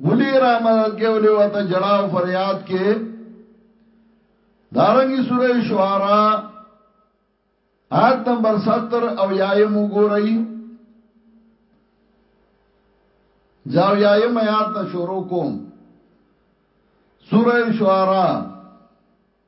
ولي را مدد کې ولي وته جړا او فریاد کې دارنګي سوره شعرا آیت نمبر 70 او یایم وګورئ جاو یایم آیات نه شروع کوم سوره شعرا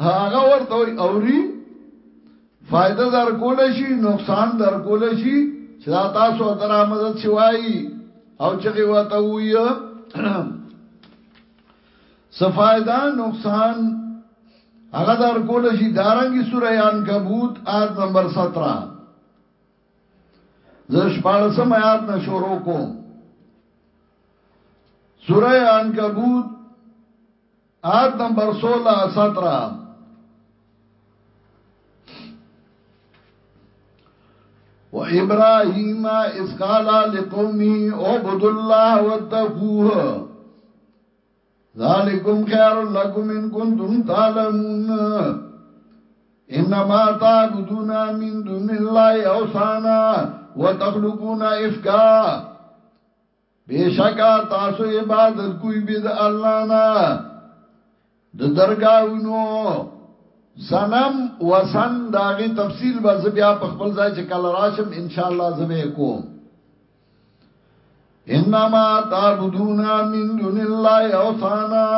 هغه ورته وي اوري فائدہ در کول شي نقصان در کول شي چې دا تاسو تر مدد شوي او چې وته وي صفائدہ نقصان هغه در کول شي دارنګي سورې عنکبوت آیت نمبر 17 زش پاړسم آیات نه شروع کوم سورې عنکبوت آیت نمبر 16 17 وابراهيم اذ قال لقومي اعبدوا الله واتقوه ذالکم خير لكم ان كنتم تعلمون انما تعبدون من دون الله اوثانا وتخلقون افكا بشکا تاسو عبادت کوی بيد الله نه د درگاونو سنم وسن داغي تفصیل به بیا په خپل ځای چې کله راشم ان شاء الله زبې کوم انما تعبدون من دون الله اوثانا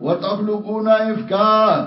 وتخلقون افکا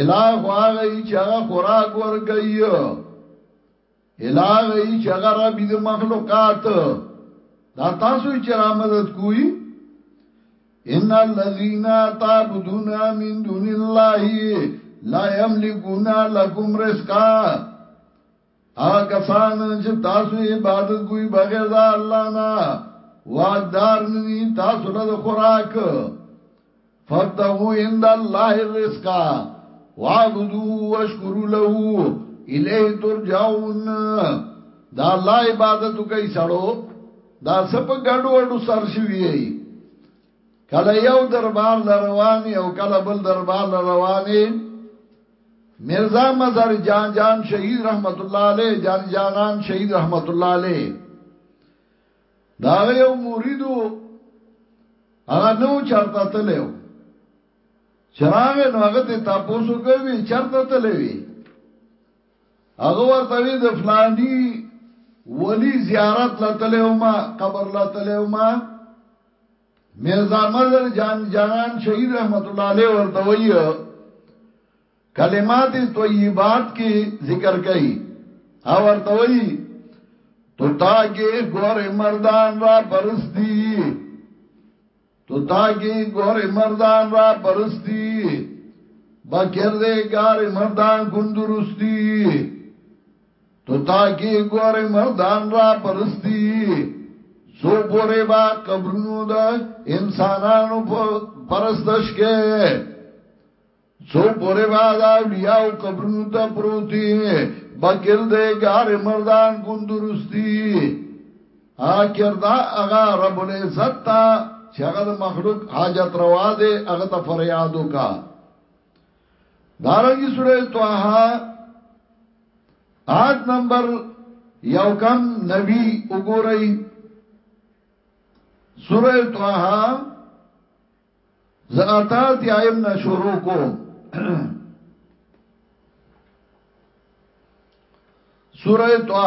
الہ خو هغه ای چې هغه خوراک ورکوي الہ ای چې هغه رب د مخلوقات دا تاسو چې را مدد کوی ان الذين تعبدون من دون الله لا يملكون لكم رزقا هغه کسان چې تاسو عبادت کوئ بغیر د الله نه واقدار ندي تاسو له خوراک فتغو عند الله الرزق وعبدوه واشکروا له الیه ترجعون دا الله عبادت کوي سړو دا سپ ګډو وډو سر شوی کله یو دربار لروانی او کله بل دربار لروانی مرزا مزار جان جان شهید رحمت الله علیه جان جانان شهید رحمت الله علیه دا یو مریدو هغه نو چرته تلو چراغ نو هغه ته تاسو کوي چرته تلوي هغه ورته وی د فلانی ولی زیارت لتلو ما قبر لتلو ما مرزا مظهر جان جانان شهید رحمت الله علیه ورته وی کلمات طیبات کې ذکر کړي او ورته وی تو تاګه ګور مردان را پرستی تو تاګه ګور مردان را پرستی بکر دې ګار مردان کندرستی تو تا کې ګورې مردان را پرستی سو پورې با قبرونو د انسانانو پرستش کې سو پورې با دا اولیاء قبرونو ته پروتي بکل دې ګار مردان ګوندرستی ا کردا اغا رب العزت تا چې هغه د مخلوق حاجت روا دي هغه ته فریاد وکا دارنګي سورې توها آیت نمبر یو کم نبی وګورئ سوره طه زاتات یایم نه شروع کوم سوره طه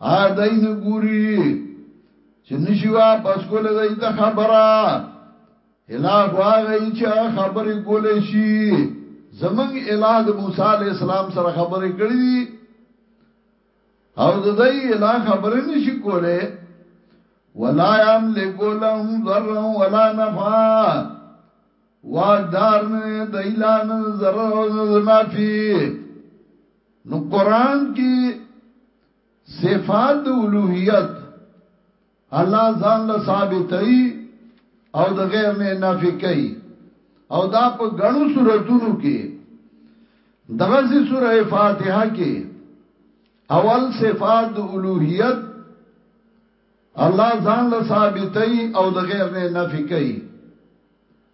آیا دای نه ګوري چې نشي واپس کول دای ته خبره الہ واغی چې هغه خبرې کولې شي زمنګ الہ د موسی علی السلام سره خبرې کړې دي او د دای الہ خبرې نشي کولې ولا یملک لهم ضرا ولا نفعا واقدار نه د اعلان ضرر او نفع نو قران کې صفات اولوہیت الله ځان له ثابتای او د غیر نه نافی کوي او دا په غنو صورتونو کې دغه سي سوره فاتحه کې اول صفات اولوہیت الله ځان له ثابتای او د غیر نه نافی کوي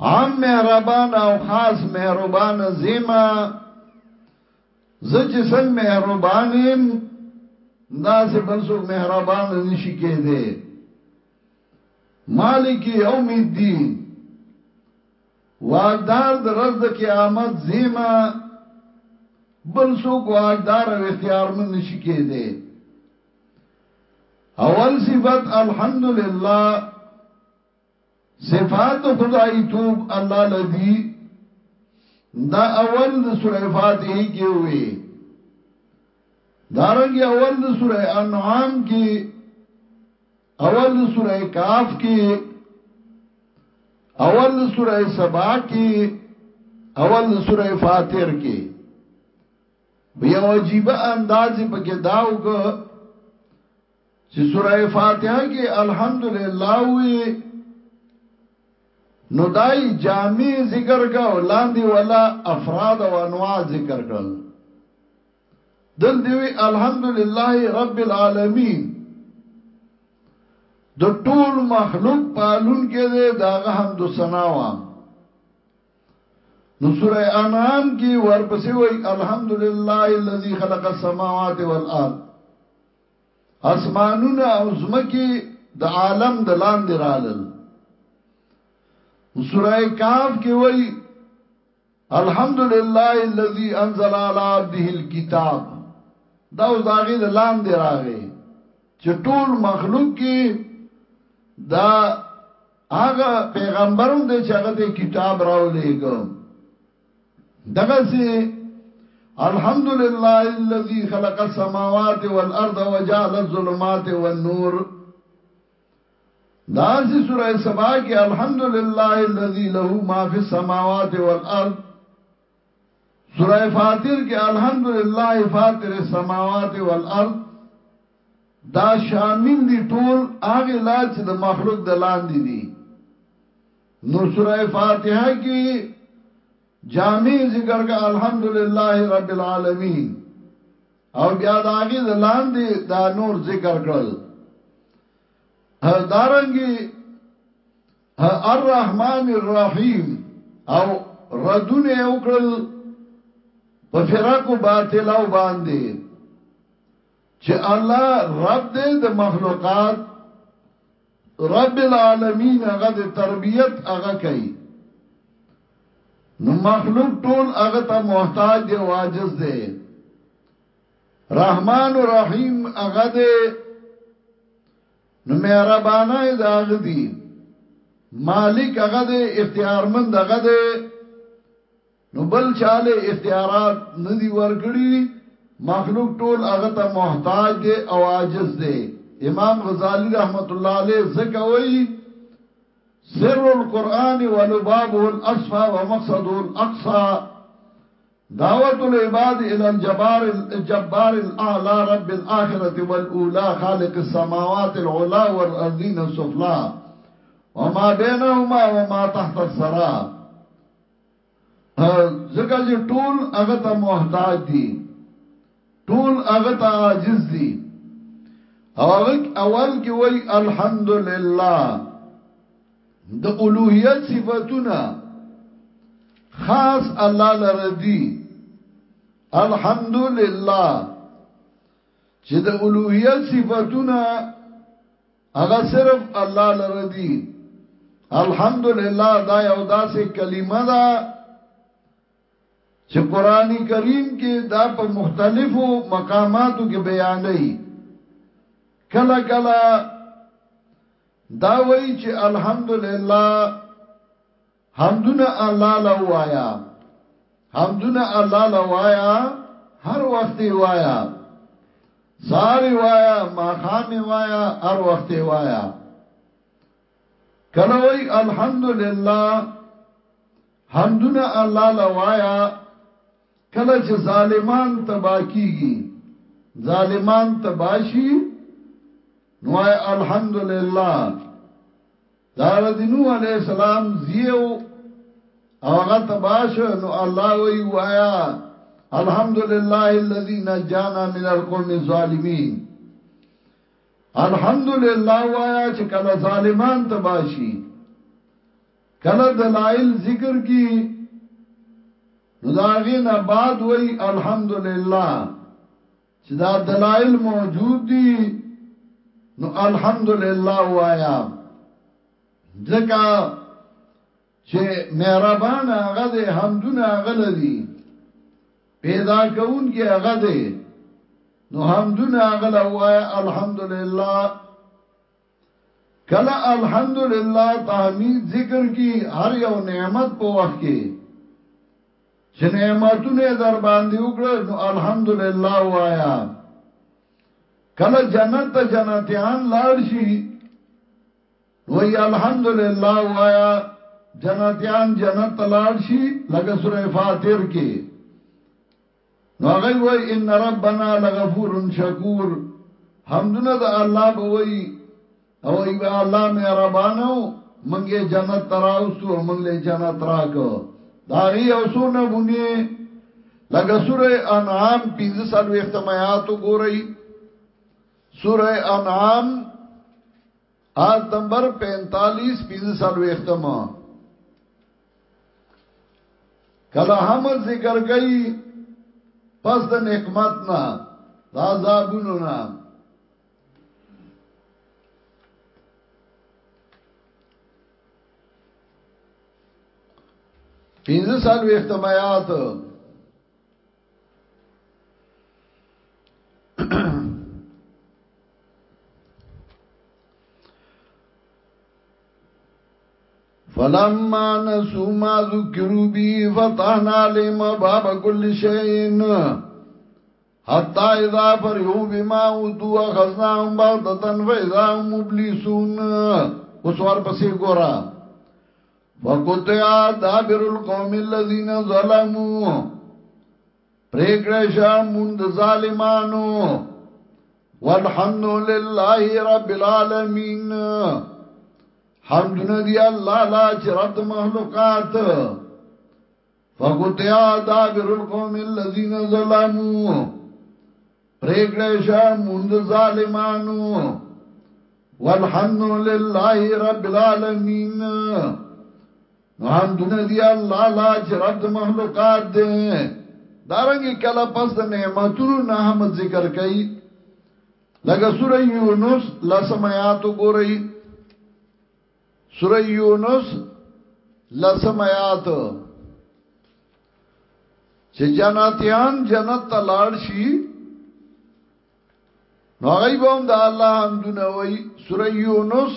عام مهربان او خاص مهربان زیما زه چې څنګه مهربان يم دا سه بل څوک مهربان نشي کېده مالک یوم الدین واقدار د رز د قیامت زیما بل څوک واقدار او اختیار من نشي کېده اول صفت الحمدلله صفات د خدای توب الله لدی دا اول د سوره فاتحه کې وي دارنګ اول د سوره انعام کې اول د سوره کاف کې اول د سوره سبا کې اول د سوره فاتیر کې یو عجیب انداز په کې داو کو چې سوره فاتحه کې الحمدلله وي نو دای جامع ذکر کا او لاندې ولا افراد او انواع ذکر کړل دل دیوی الحمدلله رب العالمین د ټول مخلوق پالون کې ده داغه هم د سناوا نو سوره انعام کې ورپسې وای الحمدلله الذي خلق السماوات والارض اسمانونه او زمکه د عالم د لاندې رالل سوره کاف کې وای الحمدلله الذي انزل على عبده الكتاب دا اوس داغه د لاندې راغې چې ټول مخلوق کې دا هغه پیغمبرم دی چې هغه ته کتاب راولېګو دغه سي الحمدلله الذي خلق السماوات والارض وجعل الظلمات والنور دا سي سوره سبا کې الحمدلله الذي له ما في السماوات والارض سوره فاطر کې الحمدلله فاطر السماوات والارض دا شامل دي ټول هغه لا چې د مخلوق د لاندې دي نو سوره فاتحه کی جامع ذکر کا الحمدلله رب العالمین او بیا دا غي لاندې دا نور ذکر کړل دارنګي الرحمن الرحیم او ردونه وکړل په فرقو باطل او باندې چې الله رب دې د مخلوقات رب العالمین هغه د تربیت هغه کوي نو مخلوق ټول هغه ته محتاج دی او عاجز دی رحمان و رحیم هغه دی نو مهربانه دی هغه دی مالک هغه دی اختیارمند هغه دی نو بل چاله اختیارات نه دی ورکړي مخلوق ټول هغه ته محتاج دی او عاجز دی امام غزالی رحمت الله علیه زکه وی سر القرآن ولبابه الاصفى ومقصده الاقصى دعوت العباد الى الجبار الجبار الاعلى رب الاخره والاولى خالق السماوات العلى والارضين السفلى وما بينهما وما تحت الثرى ځکه چې ټول هغه ته محتاج دي ټول هغه ته عاجز دي هغه اول کې وای الحمدلله د اولوہیت صفاتونه خاص الله لره دي الحمدلله چې د اولوہیت صفاتونه هغه صرف الله لره دی الحمدلله دا یو داسې کلمه ده چې قران کریم کې دا په مختلفو مقاماتو کې بیانې کله کله دا وایي چې الحمدلله حمدونه الله له وایا حمدونه الله له وایا هر وخت وایا ساری وایا ماخام وایا هر وخت وایا کله وای الحمدلله حمدونه الله له وایا کله چې ظالمان تبا کیږي ظالمان تباشي نو الحمدلله دا هغه د نوح علیه السلام زیو او هغه تباش نو الله وی وایا الحمدلله الذي نجانا من القوم الظالمين الحمدلله وایا چې کله ظالمان تباشي کله دلائل ذکر کی نو داغین بعد وی الحمدلله چې دا دلائل موجود دي نو الحمدلله وایا ځکه چې مهربان هغه دې حمدونه هغه لدی پیدا کون کې هغه دې نو حمدونه هغه لوایا الحمدلله کله الحمدلله تحمید ذکر کی هر یو نعمت په وخت کې چې نعمتونه در باندې وکړه نو الحمدلله وایا کله جنت ته جنتیان لاړ شي وی الحمدلله وایا جنتیان جنت ته لاړ شي لکه سوره فاتیر کې نو هغه وای ان ربنا لغفور شکور حمدونه د الله به وای او ای به الله مې ربانو منګه جنت تراوستو او منګله جنت راکو داغي او سو نه بونی لکه سوره انعام 15 سال وختمات وګورئ سوره انعام آیت نمبر 45 45ختم کله حمل ذکر کئ پس د نعمت نه د عذابونو نه پینځه سال وختمات فلما نسو ما ذکرو بی فتحنا لیم باب كل شيء حتى إذا فرحوا بما أوتوا أخذناهم بغتة فإذا هم مبلسون پسی گورا ګورا وقطع دابر القوم الذين ظلمو پریکرشا مند ظالمانو والحمد لله رب العالمين حمدنا دی اللہ لا چرد محلوقات فقطع دابر القوم الذين ظلموا پریکړه شه مونږ ظالمانو والحمد لله رب العالمین نو هم دنه دی الله لا چې رب د مخلوقات دی دارنګ کله پس د نعمتونو نه هم ذکر کړي لکه سوره یونس لسم آیات وګورئ سوره یونس لسم آیات چې جنتیان جنت ته لاړ شي نو هغه به هم د الله حمدونه وای سوره یونس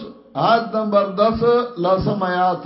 آیت نمبر 10 لسم آیات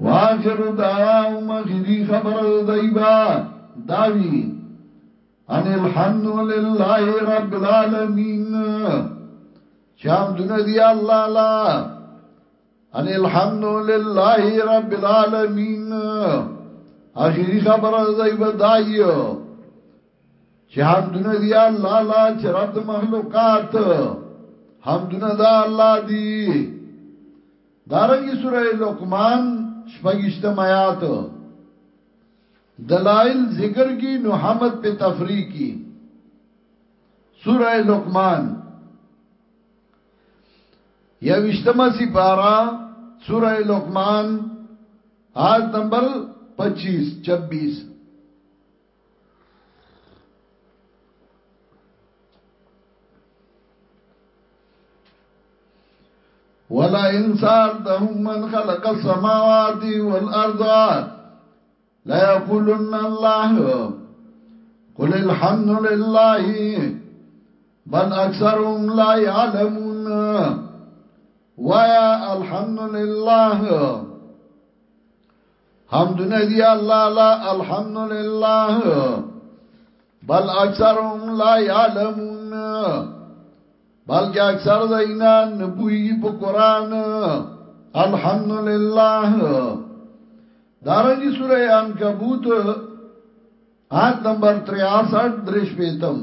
واخر دعواهم اخری خبر دایبا داوی ان الحمد لله رب العالمین چام دون دی الله لا ان الحمد لله رب العالمین اخری خبر دایبا دایو چې هم دون دی الله لا چې رب مخلوقات هم دون دا الله دی دارنګي سورې لقمان شپږشتم آیات دلائل ذکر کی نو حمد پہ تفریح کی سورہ لقمان یا وشتما سی پارا سورہ لقمان آج نمبر پچیس چبیس وَلَا إِنْسَارْ دَهُمْ مَنْ خَلَقَ السَّمَاوَاتِ وَالْأَرْضَاتِ لا يقولن الله قل الحمد لله بل اكثرهم لا يعلمون ويا الحمد لله حمدونه دی الله لا الحمدلله بل اکثرهم لا يعلمون بلکې اکثر دینا نبوی په قران الحمدلله دارنګي سوره عنکبوت آیت نمبر 63 درش پیتم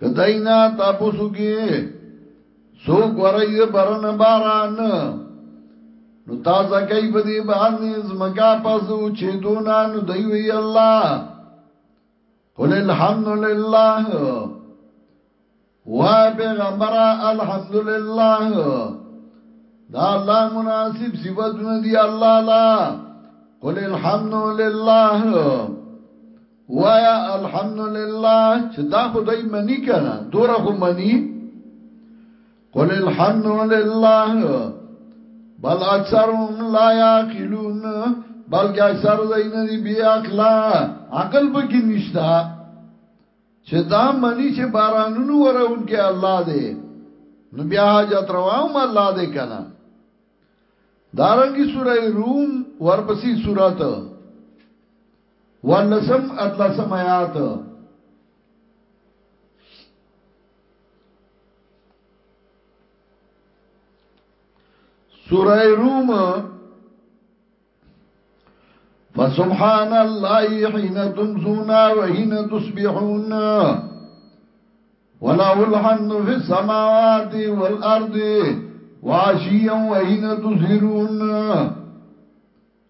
کداینا تاسو کې سو غړی د برن باران نو تازه کوي په دې باندې زمکا پاسو چې دونه نو دی وی الله قل الحمد لله وا پیغمبر الحمد لله دا الله مناسب صفاتونه دی الله لا قل الحمد لله وایا الحمدلله چې دا خدای منی کنه دوره خو منی قل الحمدلله بل اکثرهم لا یاقلون بلکې اکثر زین دی بیا اخلا عقل به کې نشتا چې دا منی چې بارانونو ورون کې الله دې نو بیا حاجت رواوم الله دې کنه دارنګي سورې روم ورپسې سورته ولسم اتلسم آیات سورې روم فسبحان الله حين تمسون وحين تصبحون وله الحمد في السماوات والأرض واشی او این تزیرون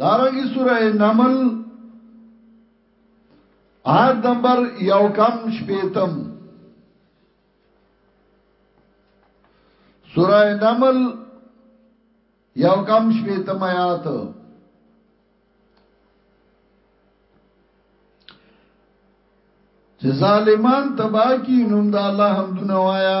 دارنګي سوره نمل آیت نمبر یو کم شپیتم سوره نمل یو کم شپیتم آیات چې ظالمان تبا کی نوم د الله حمدونه وایا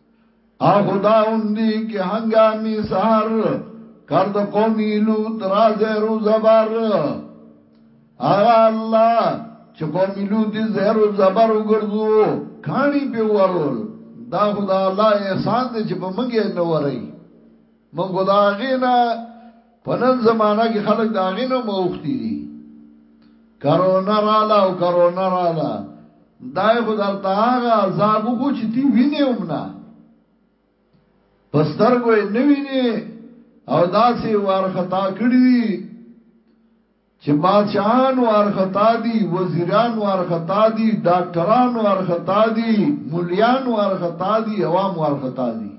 آخدا اندی که هنگامی سهر کرد قومی لوت را زهر و زبر آغا اللہ چه قومی لوت زهر و زبر و گردو کانی پی ورول دا خدا اللہ احسان دی چه پا منگی نوری من خدا غینا پنن زمانہ کې خلک دا غینو موختی دي کرونا رااله او کرونا رااله دای خو درته هغه عذاب کو چې تی وینې اومنا پستر کوې نه وینې او داسې وارخطا کړی دي چې بادشاہان وارخطا دي وزیران وارخطا دي ډاکټران وارخطا دي مليان وارخطا دي عوام وارخطا دي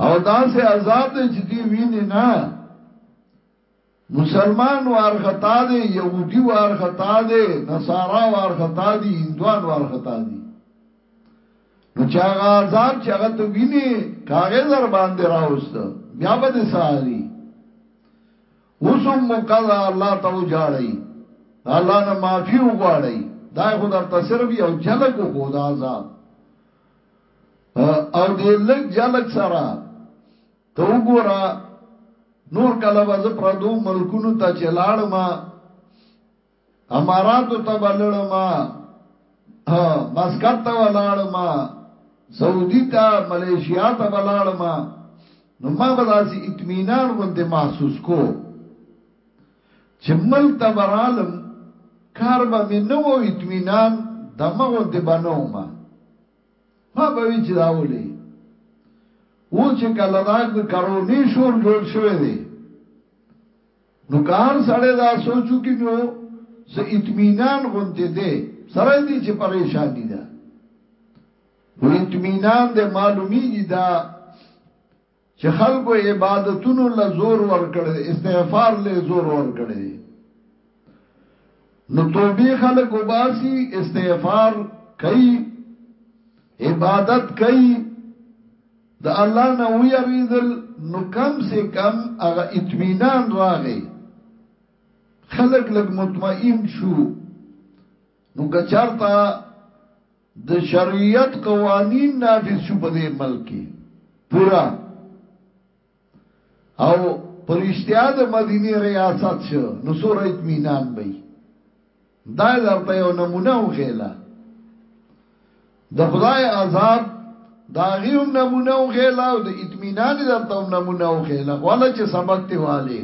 او دا سه عذاب دی چې دی ویني نه مسلمان وارخطا دی يهودي وارخطا دی نصارا وارخطا دی هندوان وارخطا دی نو چې هغه عذاب چې هغه ته ویني کاغه زر باندې راوست بیا به دې ساري وسم مقضا الله ته وجاړي الله نه معافي وغواړي دا خو درته صرف یو جلګو خو دا عذاب او دې لګ جلګ سره ته وګوره نور کله به زه پردو ملکونو ته چې لاړم اماراتو ته به لړم مسکت ته به لاړم سعودي ته ملیشیا ته به لاړم نو ما به داسې اطمینان غوندې محسوس کو چې ملک ته به رالم کار به مې نه و او اطمینان دمه غوندې به نه وم ما به وي چې دا ولې اوس چې کله دا د کرونې شور جوړ شوی دی نو کار سړی دا سوچو کې نو ز اطمینان غونته دی سره دی چې پریشانی ده و اطمینان د معلومیږي دا چې خلکو عبادتونو له زور ورکړي استغفار له زور ورکړي نو توبې خلک وباسي استغفار کوي عبادت کوي د الله نه ویریدل نو کم سے کم هغه اطمینان راغی خلک لګ مطمئن شو نو ګچارتا د شرعیت قوانین نافذ شو په دې ملک کې پورا او پرشتیا د مدینه ریاست شو نو سور اطمینان به دا درته یو نمونه وخیلا د خدای عذاب دا غیوم نمونه وخیلا او د اطمینان درته نمونه وخیلا خو الله چې سبق ته والي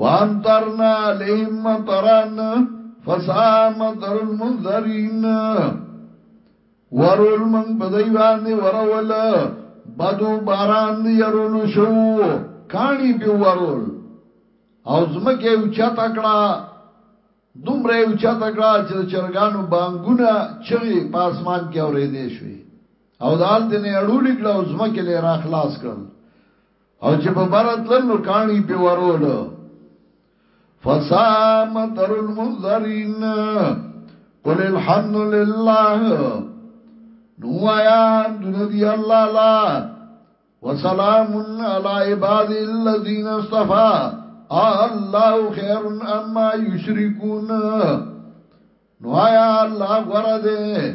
وامترنا عليهم مطران فسا مطر المنذرين ورول من بدای باندې ورول بدو باران يرول شو کانی په ورول او زمکه یو چا تکړه دومره یو چا تکړه چې چرګانو بانګونه چغي په اسمان کې اورې دي شوي او دالته نه اړول کړه او زمکه لري را خلاص کړل او چې په بره تلل نو کاڼي پې ورول فسا مطر المنظرین قل الحمد لله نو آیا حمدونه دی الله لا وسلام علی عباد الذین اصطفى الله خیر اما یشرکون نو آیا الله غره ده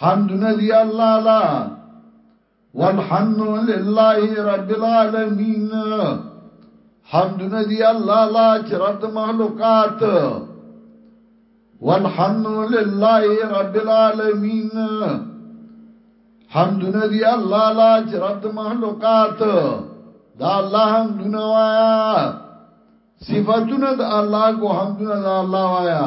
حمدنا دی الله لا والحمد لله رب العالمین حمدنا دی الله لا چې رب د مخلوقات والحمد لله رب العالمین حمدنا دی الله لا چې رب د مخلوقات دا الله حمدنا وایا صفاتونه د الله کو حمدنا د الله وایا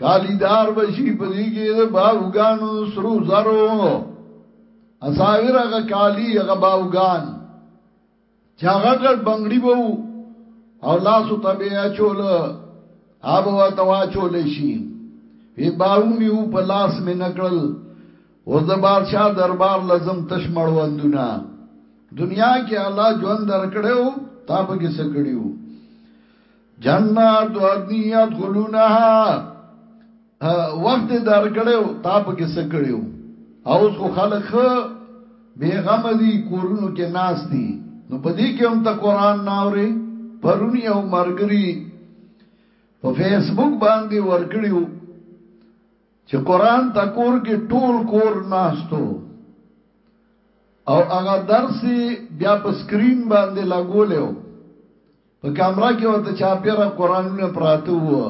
کالیدار بشی پدی کې د باوګانو سرو زرو اساویر هغه کالی هغه باوګان چا غټ غټ بنگړي بو او لاسو تبیا چول آب و توا چول شي وی باونی او په لاس می نکړل او د بادشاہ دربار لازم تشمړ وندونه دنیا کې الله ژوند درکړو تا په کې سکړیو جنات عدن يدخلونها وخت در کړو تا په کې سکړیو او اوس خو خلک بیغم دي کورونو کې ناس دي نو په دې کې هم ته قران ناوري پرونی او مرګري په فیسبوک باندې ورکړیو چې قران تا کور کې ټول کور ناستو او هغه درس بیا په سکرین باندې لګولیو په کمره کې ورته چاپیره قرانونه پراته وو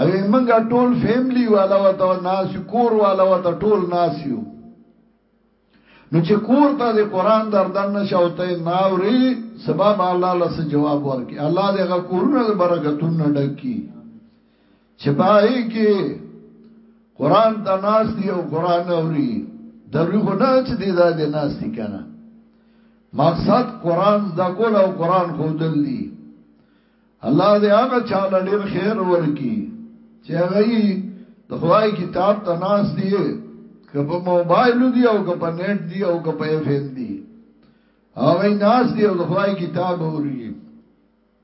او موږ ټول فیملی والا وته ناس کور والا وته ټول ناس یو نو چې کور ته د قران دردن نشوته ناوري سبب الله لس جواب ورکي الله دې غ کورونه برکتونه ډکي چې پای کې قران ته ناس دی او قران اوري دروي خو نه چې دی دا دی ناس دی کنه مقصد قران د کول او قران خو دلی الله دې هغه چاله ډیر خیر ورکی چې هغه د خوای کتاب ته ناس دی که په موبایل دی او که په نت دی او که په اف ام دی هغه ناس دی او د خوای کتاب اوري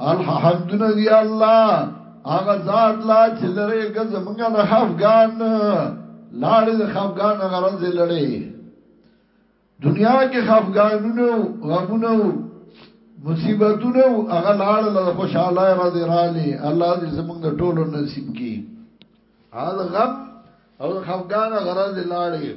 الحمد لله الله هغه ذات لا چې لري ګزمنګ نه خفغان لاړې د خفغان غرض لړې دنیا کې خفغانونو غمونو مصیبتونو هغه لاړ له خوشاله راز رالي الله دې زمونږ ټولو نصیب کړي هغه غم او خفغان غرض لاړې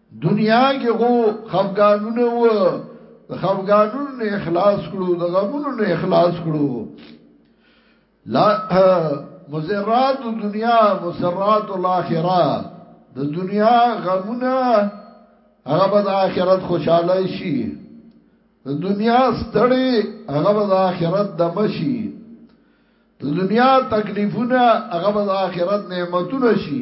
دنیا کې خو خفګانونه و د خفګانونو نه اخلاص کړو د غمونو نه اخلاص کړو لا مزرات د دنیا مسرات الاخره د دنیا غمونه هغه به د آخرت خوشاله شي د دنیا ستړي هغه به د آخرت دم شي د دنیا تکلیفونه هغه به د آخرت نعمتونه شي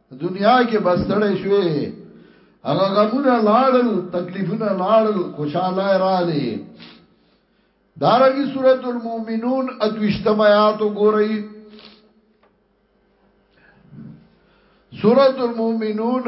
دنیا کې به ستړی شوې هغه غمونه لاړل تکلیفونه لاړل خوشاله رااله دارنګي سورۃ المؤمنون اتوشتم آیات وګورئ سورۃ المؤمنون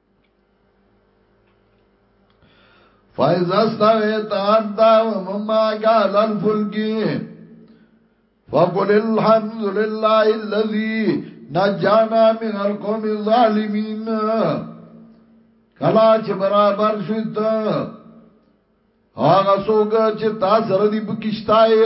فایز استویت انت و مما قال الفلکی فقل الحمد لله الذي نجانا من القوم الظالمين کلا چې برابر شوت هغه څوک چې تاسو ردی پکشتای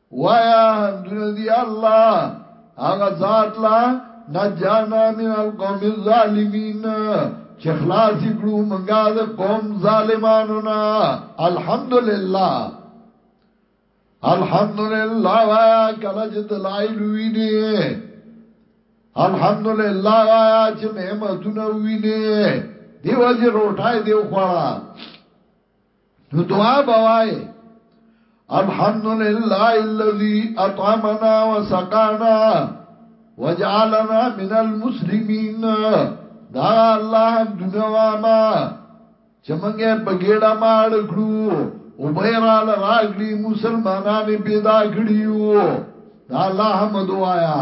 وایا حمدونه دی الله هغه ذات لا نجانا من القوم الظالمین چې خلاص کړو منګه د قوم ظالمانو نه الحمدلله الحمدلله وایا کله چې دلایل ویني الحمدلله وایا چې نعمتونه ویني دیو جی روټای دیو خوړه نو دعا بوای الحمدلله الذي اطعمنا وسقانا وجعلنا من المسلمين دا الله دنیا وا ما چې مونږه په ګډه ماړ کړو او بیرال راغلی مسلمانانه پیدا کړیو دا الله حمد وایا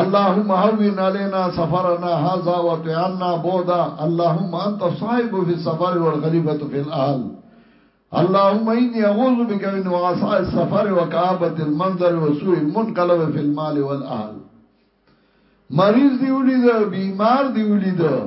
اللهم هون علينا سفرنا هذا وتعنا بودا اللهم انت صاحب في السفر والخليفة في الاهل اللهم اني اعوذ بك من وعصاء السفر وكآبة المنظر وسوء المنقلب في المال والاهل مریض دیولی ده بیمار دیولی ده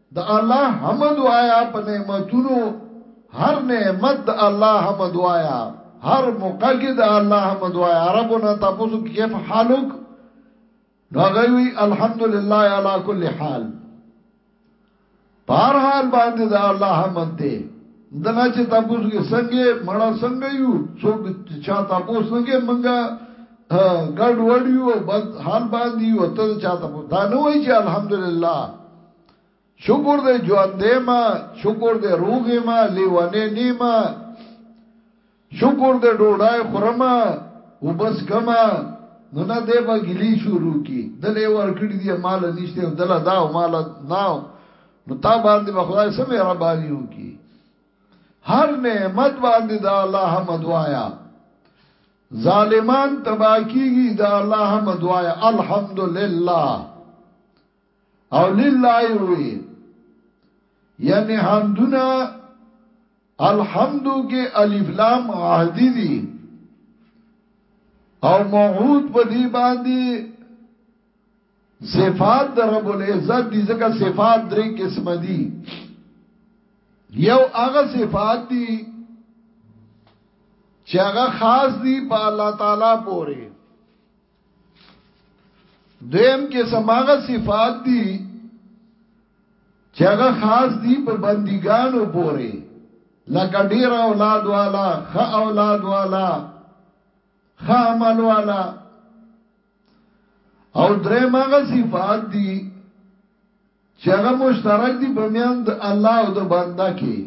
د الله حمد وایا په نعمتونو هر نعمت د الله حمد وایا هر موقع کې د الله حمد وایا عربونه تاسو کې کیف حالک نو غوي الحمدلله علی کل حال پار حال باندې د الله حمد دی دنا چې تاسو کې څنګه مړه څنګه یو څوک چا تاسو څنګه منګه ګډ وډیو بد حال باندې یو ته چا تاسو دا نه وای چې الحمدلله شکر دې ژوند دې ما شکر دې روغ ما لیوانه نیما شکر دې ډوډای خورما وبس کما نو نه دې به ګلی شروع کی دلې ورکړې دې مال نشته دلا دا مال ناو نو تا باندې به خدای سم ربانی وکي هر نعمت باندې دا الله حمد وایا ظالمان تباکیږي دا الله حمد وایا الحمدلله او لله وی یعنی حمدنا الحمدو کې الف لام عهدی دي او موعود په دې باندې صفات در رب العزت دي ځکه صفات درې قسم دي یو هغه صفات دي چې هغه خاص دي په الله تعالی پورې دویم کې سماغه صفات دي چې هغه خاص دي په بندګانو پورې لکه ډیر اولاد والا خ اولاد والا خ عمل والا او درې ماغه صفات دي چې هغه مشترک دي په میان د الله او د بنده کې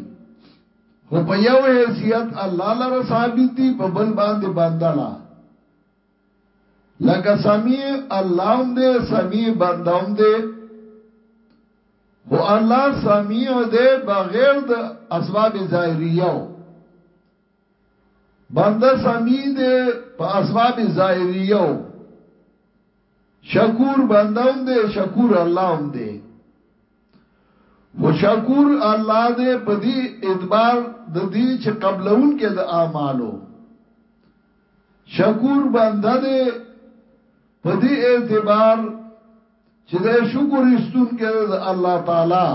خو په یو حیثیت الله لپاره ثابت دي په بل باندې بنده لا لکه سمیع الله هم دې سمیع بنده هم دې هو الله سمیع دې بغیر د اسباب ظاهریو بنده سمیع دې په اسباب ظاهریو شکور بنده هم دې شکور الله هم دې خو شکور الله دې په دې اعتبار د دې چې قبلون کې د اعمالو شکور بنده دی په دې اعتبار چې د شکر استون کې د الله تعالی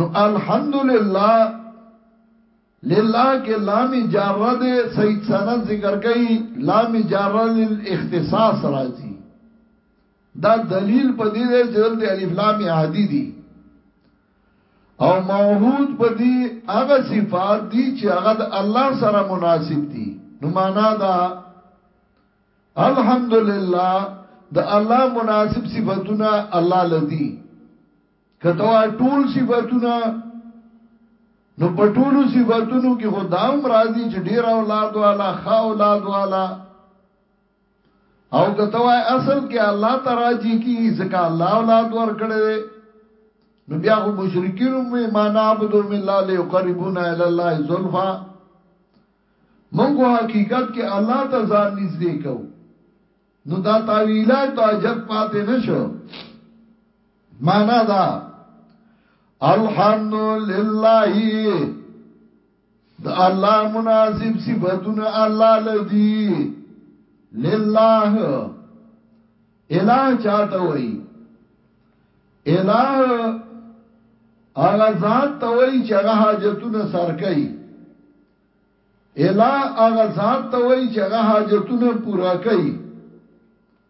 نو الحمدلله لله کې لام جاره ده سید سند ذکر کوي لام جاره للاختصاص راځي دا دلیل په دې دی چې دلته الف لام عادي دي او موحود په دې هغه صفات دي چې هغه د الله سره مناسب دي نو معنا دا الحمدلله د الله مناسب صفاتونه الله لدی کتوا ټول صفاتونه نو په ټولو صفاتونو کې خدام راضي چې ډیر اولاد والا خا اولاد والا او که ته وای اصل کې الله ته راځي کی ځکه الله اولاد ورکړي دی نو بیا خو مشرکین هم ما نعبدو من الله ليقربونا الى الله زلفا مونږ حقیقت کې الله ته ځان نږدې کو نو دا تعویلات ته اجت پاتې نشو معنا دا الحمد لله د الله مناسب صفاتونه الله لدی لله الہ چاته وای الہ هغه ذات ته وای چې هغه حاجتونه سر کوي الہ هغه ذات ته وای چې هغه حاجتونه پورا کوي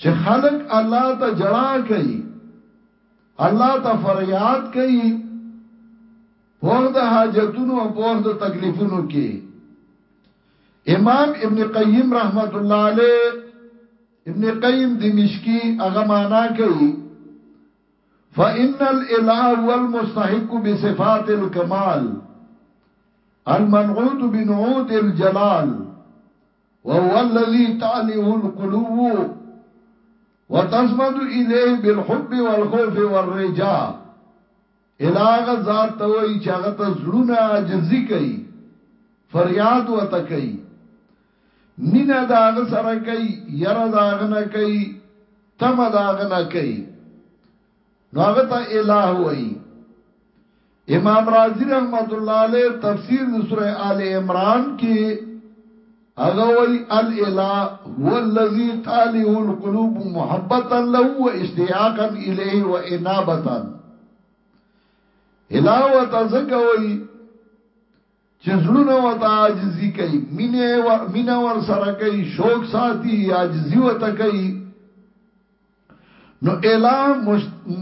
چې خلق الله ته جړا کوي الله ته فریاد کوي په وخت د حاجتونو او په وخت د تکلیفونو کې امام ابن قیم رحمت الله علیه ابن قیم دمشقی هغه معنا کوي فان الاله هو المستحق بصفات الكمال المنعوت بنعوت الجلال وهو الذي تألف القلوب وتسمد الیه بالحب والخوف والرجاء اله هغه ذات ته وایي چې هغه ته زړونه عاجزي کوي فریاد وته کوي مینا داغ سره کوي ير داغ نه کوي تم داغ نه کوي نو هغه ته الہ وایي امام رازی رحمت الله علیه تفسیر د سوره آل عمران کې هغه وی الاله هو الذی تاله القلوب محبتا له و اشتیاقا الیه و انابتا الہ و تزکوی چې زړونه ورته عاجزي کوي، مینه ورسره کوي، شوق ساتي، عاجزي ورته کوي. نو اله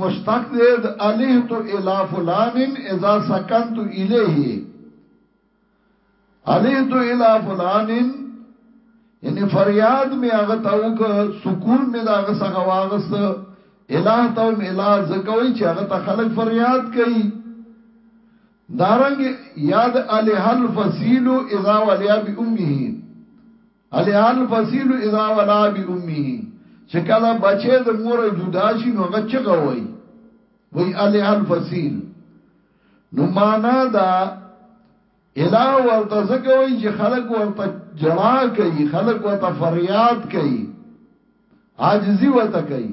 مشتق دی د الهت الی فلان اذا سکنت الیه. الهت الی فلان یعنی فریاد می هغه ته وک سکون می دا هغه څخه واغست الہ ته هم الہ زکوي چې هغه ته خلق فریاد کوي دارنګه یاد الیه الفصیل اذا ولیا بی امه الیه الفصیل اذا ولا بی امه چې کله بچی د مور جدا شي نو هغه چغه وای وای الیه الفصیل نو معنا دا الہ ورته زکوي چې خلق ورته جړا کوي خلق ورته فریاد کوي عاجزی ورته کوي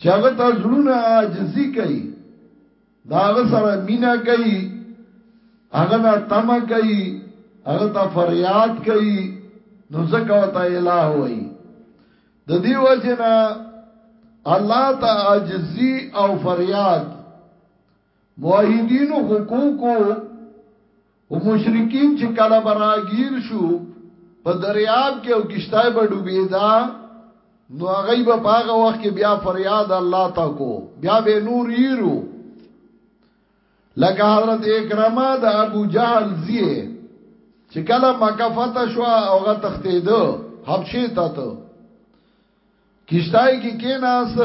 چې هغه ته زړونه عاجزي کوي دا هغه سره مینا کوي هغه نه تم کوي هغه ته فریاد کوي نو زکه وته الہ وای د دې وجنا الله ته عاجزي او فریاد موحدین حقوقو خو مشرکین چې کله به راګیر شو په دریاب کې او کشتای به ډوبېدا نو هغه به پاغه وخت کې بیا فریاد الله تا کو بیا به نور یرو لکه حضرت اکرمه د ابو جهل زیه چې کله مکه فتح شو او غ تختید حبشه ته ته کشتای کې کی کیناس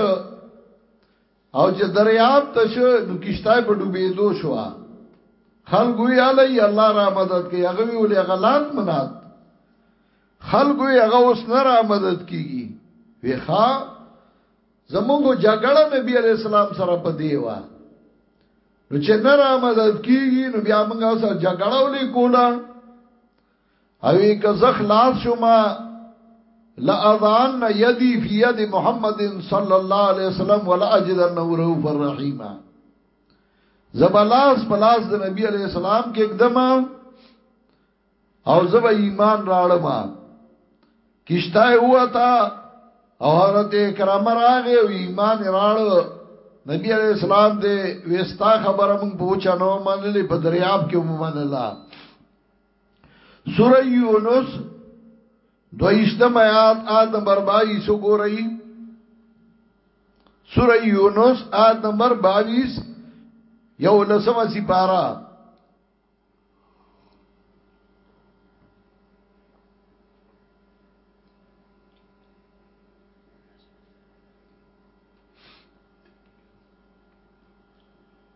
او چې دریاب ته شو نو کشته په ډوبېدو شو خلق وی علی الله را مدد کوي هغه وی ولې غلان منات خلق وی هغه اوس نه را مدد کیږي وی ښا زمونږ جګړه نبی علی السلام سره په دی وا نو چې نه را مدد کیږي نو بیا موږ سره جګړه ولې کوله اوی که زه خلاص شوم لاذان یدی فی ید محمد صلی الله علیه وسلم ولا اجدن روف الرحیم زبلاس پلاس د نبی علیہ السلام کې اقدم او زب ایمان راړم کیشتای هوا تا او حضرت کرام راغه او ایمان راړ نبی علیہ السلام دې وستا خبره مونږ پوښتنه منلې په دریاب کې مونږ منله سوره یونس دویشتم آیات آیت نمبر 22 وګورئ سوره یونس آیت نمبر 22 یو لسمه سپارا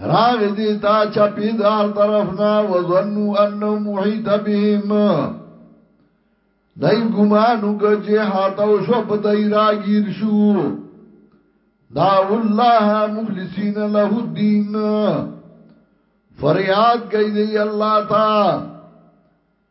راغی دی تا چپی دار طرفنا وظنو انو محیط بهم دای ګمانو کجه حاتو شو په دای راگیر شو دعو الله مخلصین له الدین فریاد گئی دی الله تعالی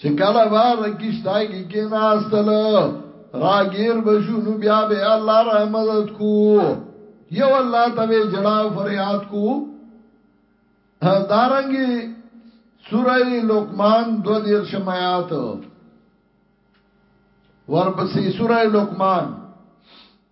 چې کله بار کیشتا کې کې ناستل راګیر بشو نو بیا به الله را مدد کو یو الله ته جړا فریاد کو دارنګي سوره لقمان دو دیر شمایات ورپسې سوره لقمان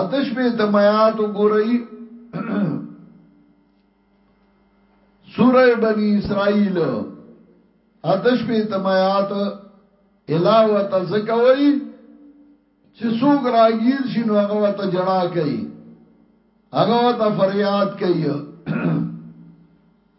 آتش به تمایات وګورئ سوره بنی اسرائیل آتش به تمایات علاوه تزکوي چې څوک راګیر شي نو هغه ته جړا کوي هغه ته فریاد کوي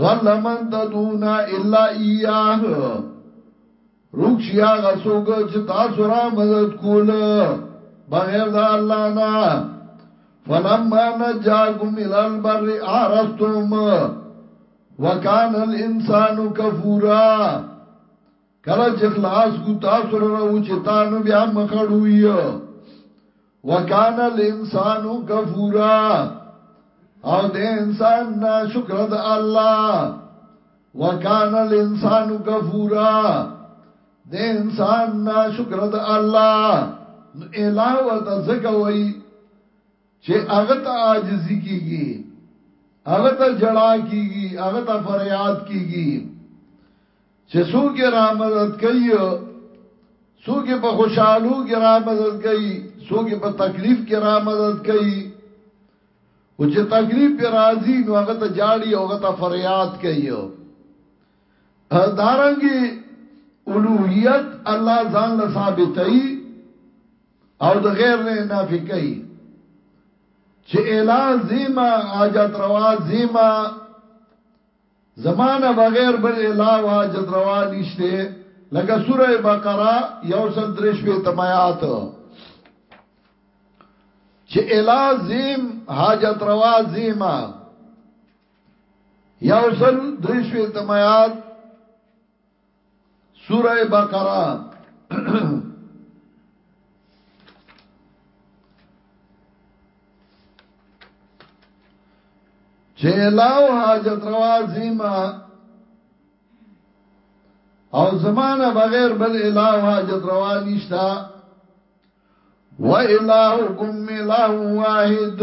ظل من تدون الا ایاه روک شي هغه څوک چې تاسو را مدد کول بغیر د الله نه فلما نجاکم الى البر اعرضتم وکان الانسان کفورا کله چې خلاص کو تاسو را او چې تانو بیا مخړوي وکان الانسان کفورا او د انسان نا شکر د الله وکان الانسان کفورا د انسان نا شکر د الله علاوه د زکوي چې هغه ته عاجزي کیږي هغه ته جړا کیږي هغه ته فریاد کیږي چې څوک یې را مدد کوي څوک یې په خوشحالو کې را مدد کوي څوک یې په تکلیف کې را مدد کوي او چې تکلیف پر راځي نو هغه ته جاړي او هغه ته فریاد کوي دارنګي اولوہیت الله ځان له ثابتای او د غیر نه نافی کوي چې الہ زیما حاجت روا زیما زما نه بغیر بل اله او حاجت روا نشته لکه سوره بقره یو سل درش به تمات چې اله زیم حاجت روا زیما یو سل درش به تمات سوره بقره چې لاو حاجت روازی ما او زمانه بغیر بل الہ حاجت روا نشتا و الہکم الہ واحد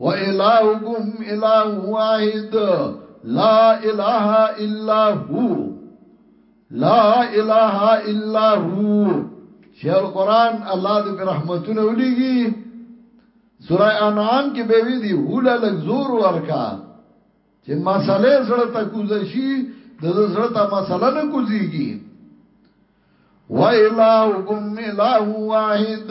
و الهکم اله واحد لا اله الا هو لا اله الا هو شیخ القران الله دې په رحمتونو ولېږي سوره انعام کې به وی دي هوله لګ زور ورکا چې مسالې سره ته کوزشي د زړه ته مسله نه کوزيږي و الهکم اله واحد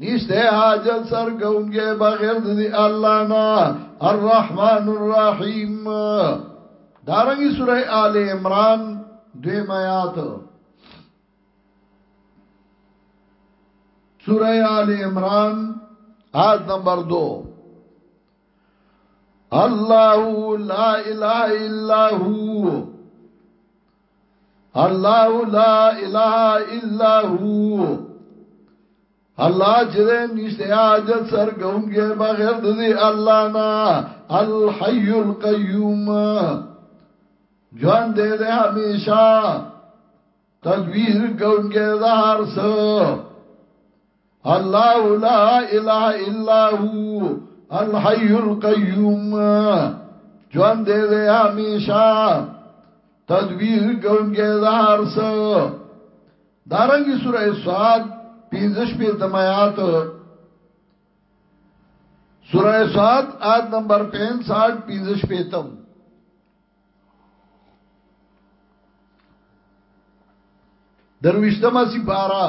نشته حاجت سر کونګه بغیر د الله نه الرحمن الرحیم دارنګي سوره آل عمران دوی میات سوره آل عمران آیت نمبر 2 الله لا اله الا هو الله لا اله الا هو الله جره نشته حاجت سرګونګه بغیر د دې الله نه الحي القيوم جوان دې دې هميشه تدویر ګونګه زهر سو الله لا اله الا هو الحي القيوم جوان دې دې هميشه تدبیر کونکي دار سو دارنګي سوره سواد پینځش په تمات سوره سواد آد نمبر 65 پینځش په تم درويشتمه سي بارا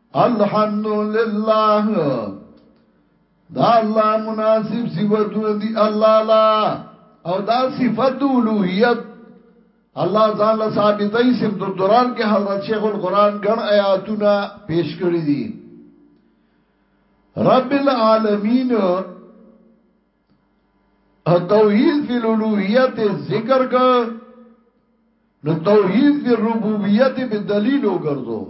الحمد لله دا الله مناسب صفاتونه دي الله لا او دا صفات د اولوہیت الله ځان له ثابتې سم د درار کې حضرت شیخ القران ګڼ آیاتونه پیش کړی دي رب العالمین او توحید فی الالوهیت ذکر کا نو توحید فی الربوبیت په دلیل وګرځو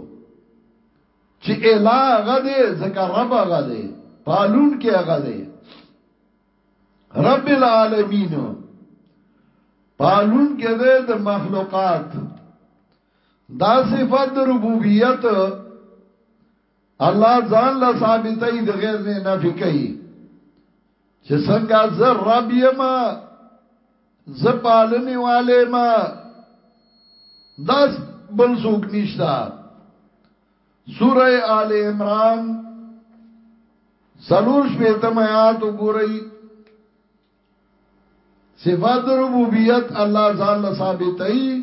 چې الہ غده ذکر رب غده پالون کې غده رب العالمین پالون کې ده د مخلوقات دا صفات ربوبیت الله ځان له ثابتې د غیر نه نفي کوي چې څنګه زه رب یم زه پالنی والے ما داس بل څوک نشتا سوره آل عمران سلور شپیتم آیات وګورئ صفات ربوبیت الله ځان له ثابتې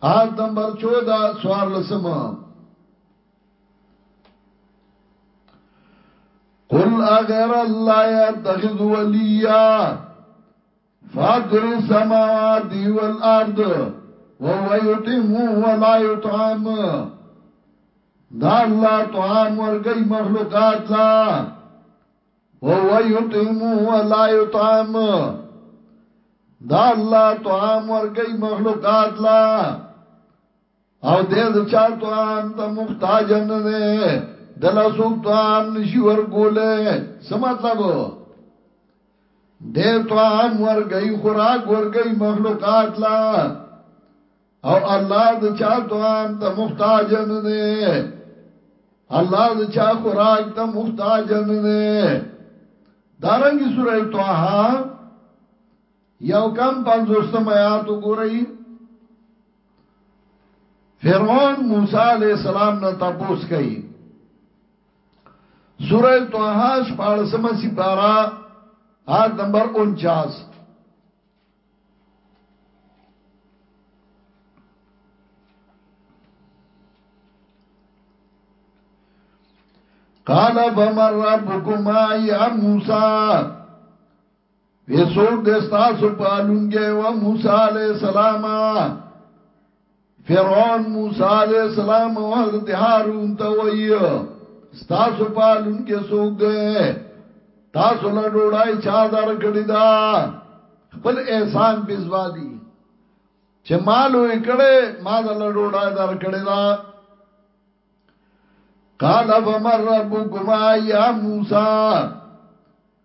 آج نمبر چودہ سوار لسم قُلْ اَغَرَ اللَّهِ اَتَّخِذُ وَلِيَّا فاطر السماوات والارض وهو يطعم ولا يطعم دا الله طعام ورګي مخلوقات لا وهو یطعم ولا یطعم دا الله طعام ورګي مخلوقات لا او دې د چا طعام ته محتاج نه نه دلا سوق طعام نشي ورګولې څه مطلب دې طعام ورګي خوراک ورګي مخلوقات لا او الله د چا توام ته محتاج نه دی الله د چا خوراک ته محتاج نه دی دارنګي سورې طه یو کم 50 آیات وګورئ فرعون موسی علیہ السلام نه تپوس کړي سورہ طه 14 سپارہ آیت نمبر 49 قال فمن ربكما يا موسى وی سوک دستا سو پالونگی و موسی علیہ السلام فرعون موسی علیہ السلام او حضرت هارون ته وایي تاسو پالون کې سوګ دې تاسو له ډوړای چا در کړی دا خپل احسان بزوادي چې مالو یې کړي ما د له ډوړای در کړی دا قال فمر ربكما يا موسى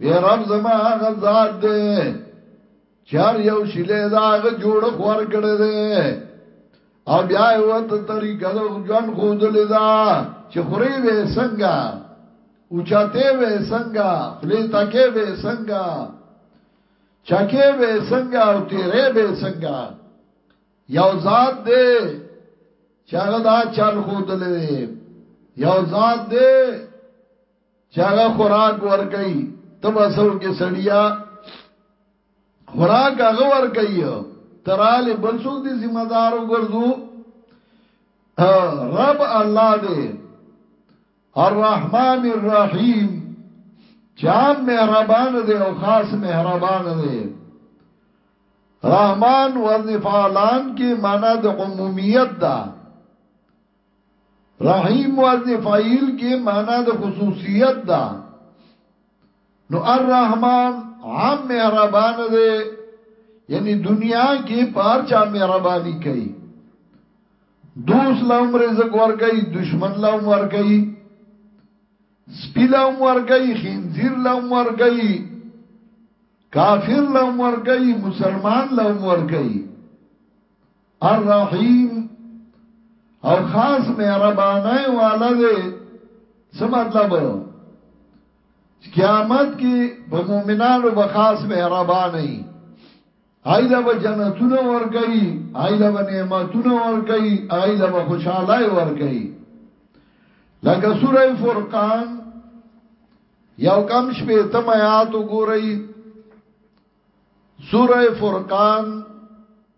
ای رب زما هغه ذات دی چار یو شیله دا هغه جوړ خور کړی دی او بیا یو ته طریقه د ژوند خودلې دا چې خوري به څنګه او چاته به څنګه خلی تکې به څنګه چکه به څنګه او تیرې به څنګه یو ذات دی چې هغه دا چل خودلې یو ذات دی چې هغه خوراک ورکړي تبسو کې سړیا خوراک هغه ورکړي تراله بل څوک دي ذمہ دار وګرځو رب الله دې الرحمن الرحیم چام مهربان دې او خاص مهربان دې رحمان وزن فعلان کې معنا د عمومیت ده رحیم وزن فعیل کې معنا د خصوصیت ده نو الرحمن عام مهربان دی یعنی دنیا کې پار چا مهرباني کوي دوست لهم رزق ورکي دشمن لهم ورکي سپی لهم ورکي خنزیر لهم ورکي کافر لهم ورکي مسلمان لهم ورکي الرحیم او خاص مهربانای والا دی څه مطلب قیامت کې په مؤمنانو به خاص مهربان نه ایله به جنتونه ورګي ایله به نعمتونه ورګي ایله به خوشاله ورګي لکه سوره فرقان یو کم شپې تم آیات وګورئ سوره فرقان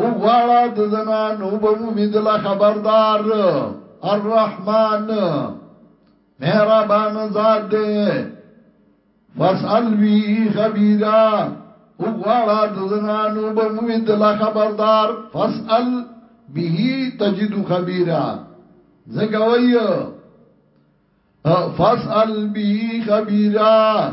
وغواړه د زنانو به مومي د لا خبردار الرحمن مهربان ذات دی فاسأل بی خبیرا وغواړه د زنانو به مومي د لا خبردار فاسأل به تجد خبیرا زکه وای فاسأل به خبیرا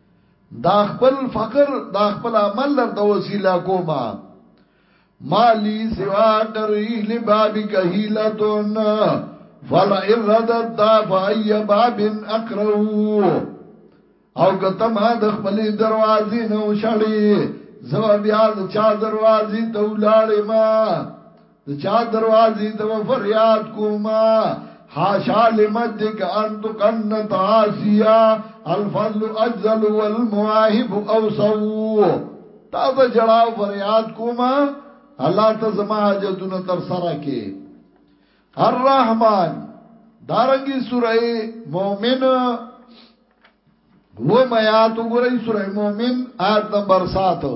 دا خپل فقر دا خپل عمل درته وسیله کوما مالی سوا قری لباب کهیلتون فلا اردت دا فای باب اقرو او کته ما د خپل دروازې نو شړې زو بیا د چا دروازې ته ولاړې ما د چا دروازی ته به فریاد کوما حاشا لمجدک ان تقنت عاسیا الفضل اجزل والمواهب اوسو تا ته جړاو فریاد کوما الله ته زما حاجتونه تر سره کې الرحمن دارنګي سوره مؤمن و میات وګورئ سوره مؤمن آیت نمبر 7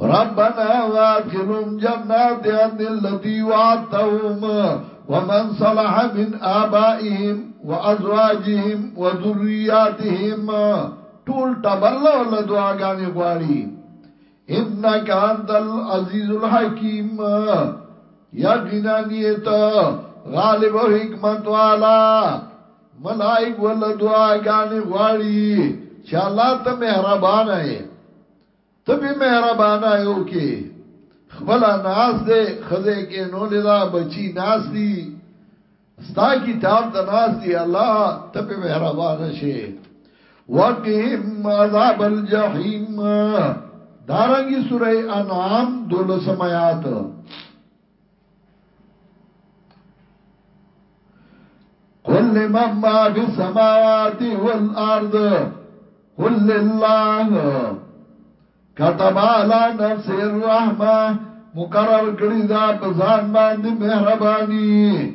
ربنا وادخلهم جنات عدن التي وعدتهم ومن صلح من آبائهم وازواجهم وذرياتهم ټول تبرل ول دعاګانې غواړي انك انت العزيز الحكيم يا غنانيته غالب او حکمت والا ملائک ورله دعاګانې غواړي چې الله ته مهربانه یې ته به مهربانه یو کې خپل ناس دې خزه کې نو لدا بچی ناس دي ستا کتاب ته ناس دي الله ته به مهربانه شي وقهم عذاب الجحیم دارنګي سوره انعام دولسم آیات قل لمن ما فی السماوات والارض قل لله كتب على نفس الرحمه مقرر کړی دا بزان باندې مهرباني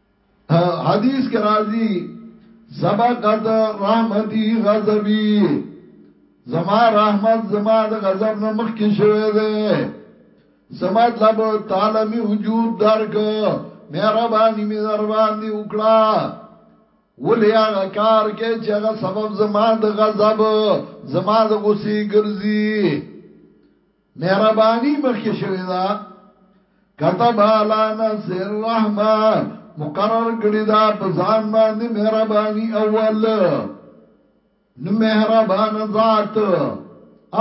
حدیث کې راځي سبقت رحمتي غضبي زما رحمت زما د غضب نه مخ کې شوه ده سمات لب تعالی می وجود درک مهرباني می در باندې وکړه ولې هغه کار کې چې هغه سبب زما د غضب زما د غصې ګرځي مهرباني مخکې شوې ده کتب علی نفسه الرحمه مقرر کړی دا په ځان باندې مهرباني اول نو مهربان ذات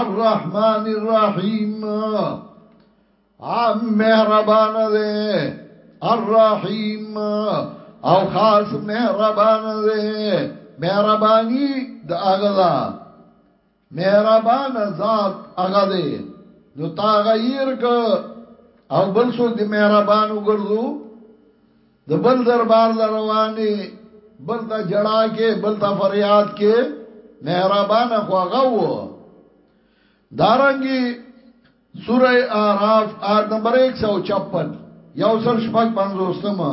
الرحمن الرحیم عام مهربان دی الرحیم او خاص مهربان دی مهربانی د اغلا مهربان ذات هغه دی نو تا غیر ک او بل څوک دی مهربان وګرځو د بل دربار لرواني بل ته جړا کې بل ته فریاد کې مهربان خو هغه وو دارنګي سوره اعراف آیت نمبر 156 یو سل شپږ پنځوستمه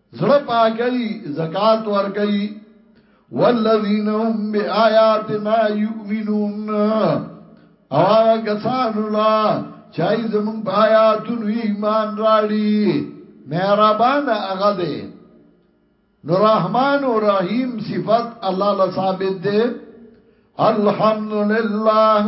زړه پاکي زکات ورکي والذین هم بآیاتنا یؤمنون او هغه کسان لا چای زمون په آیاتونو ایمان راړي مهربان هغه دی نو رحمان او رحیم صفت الله له ثابت دی الحمدلله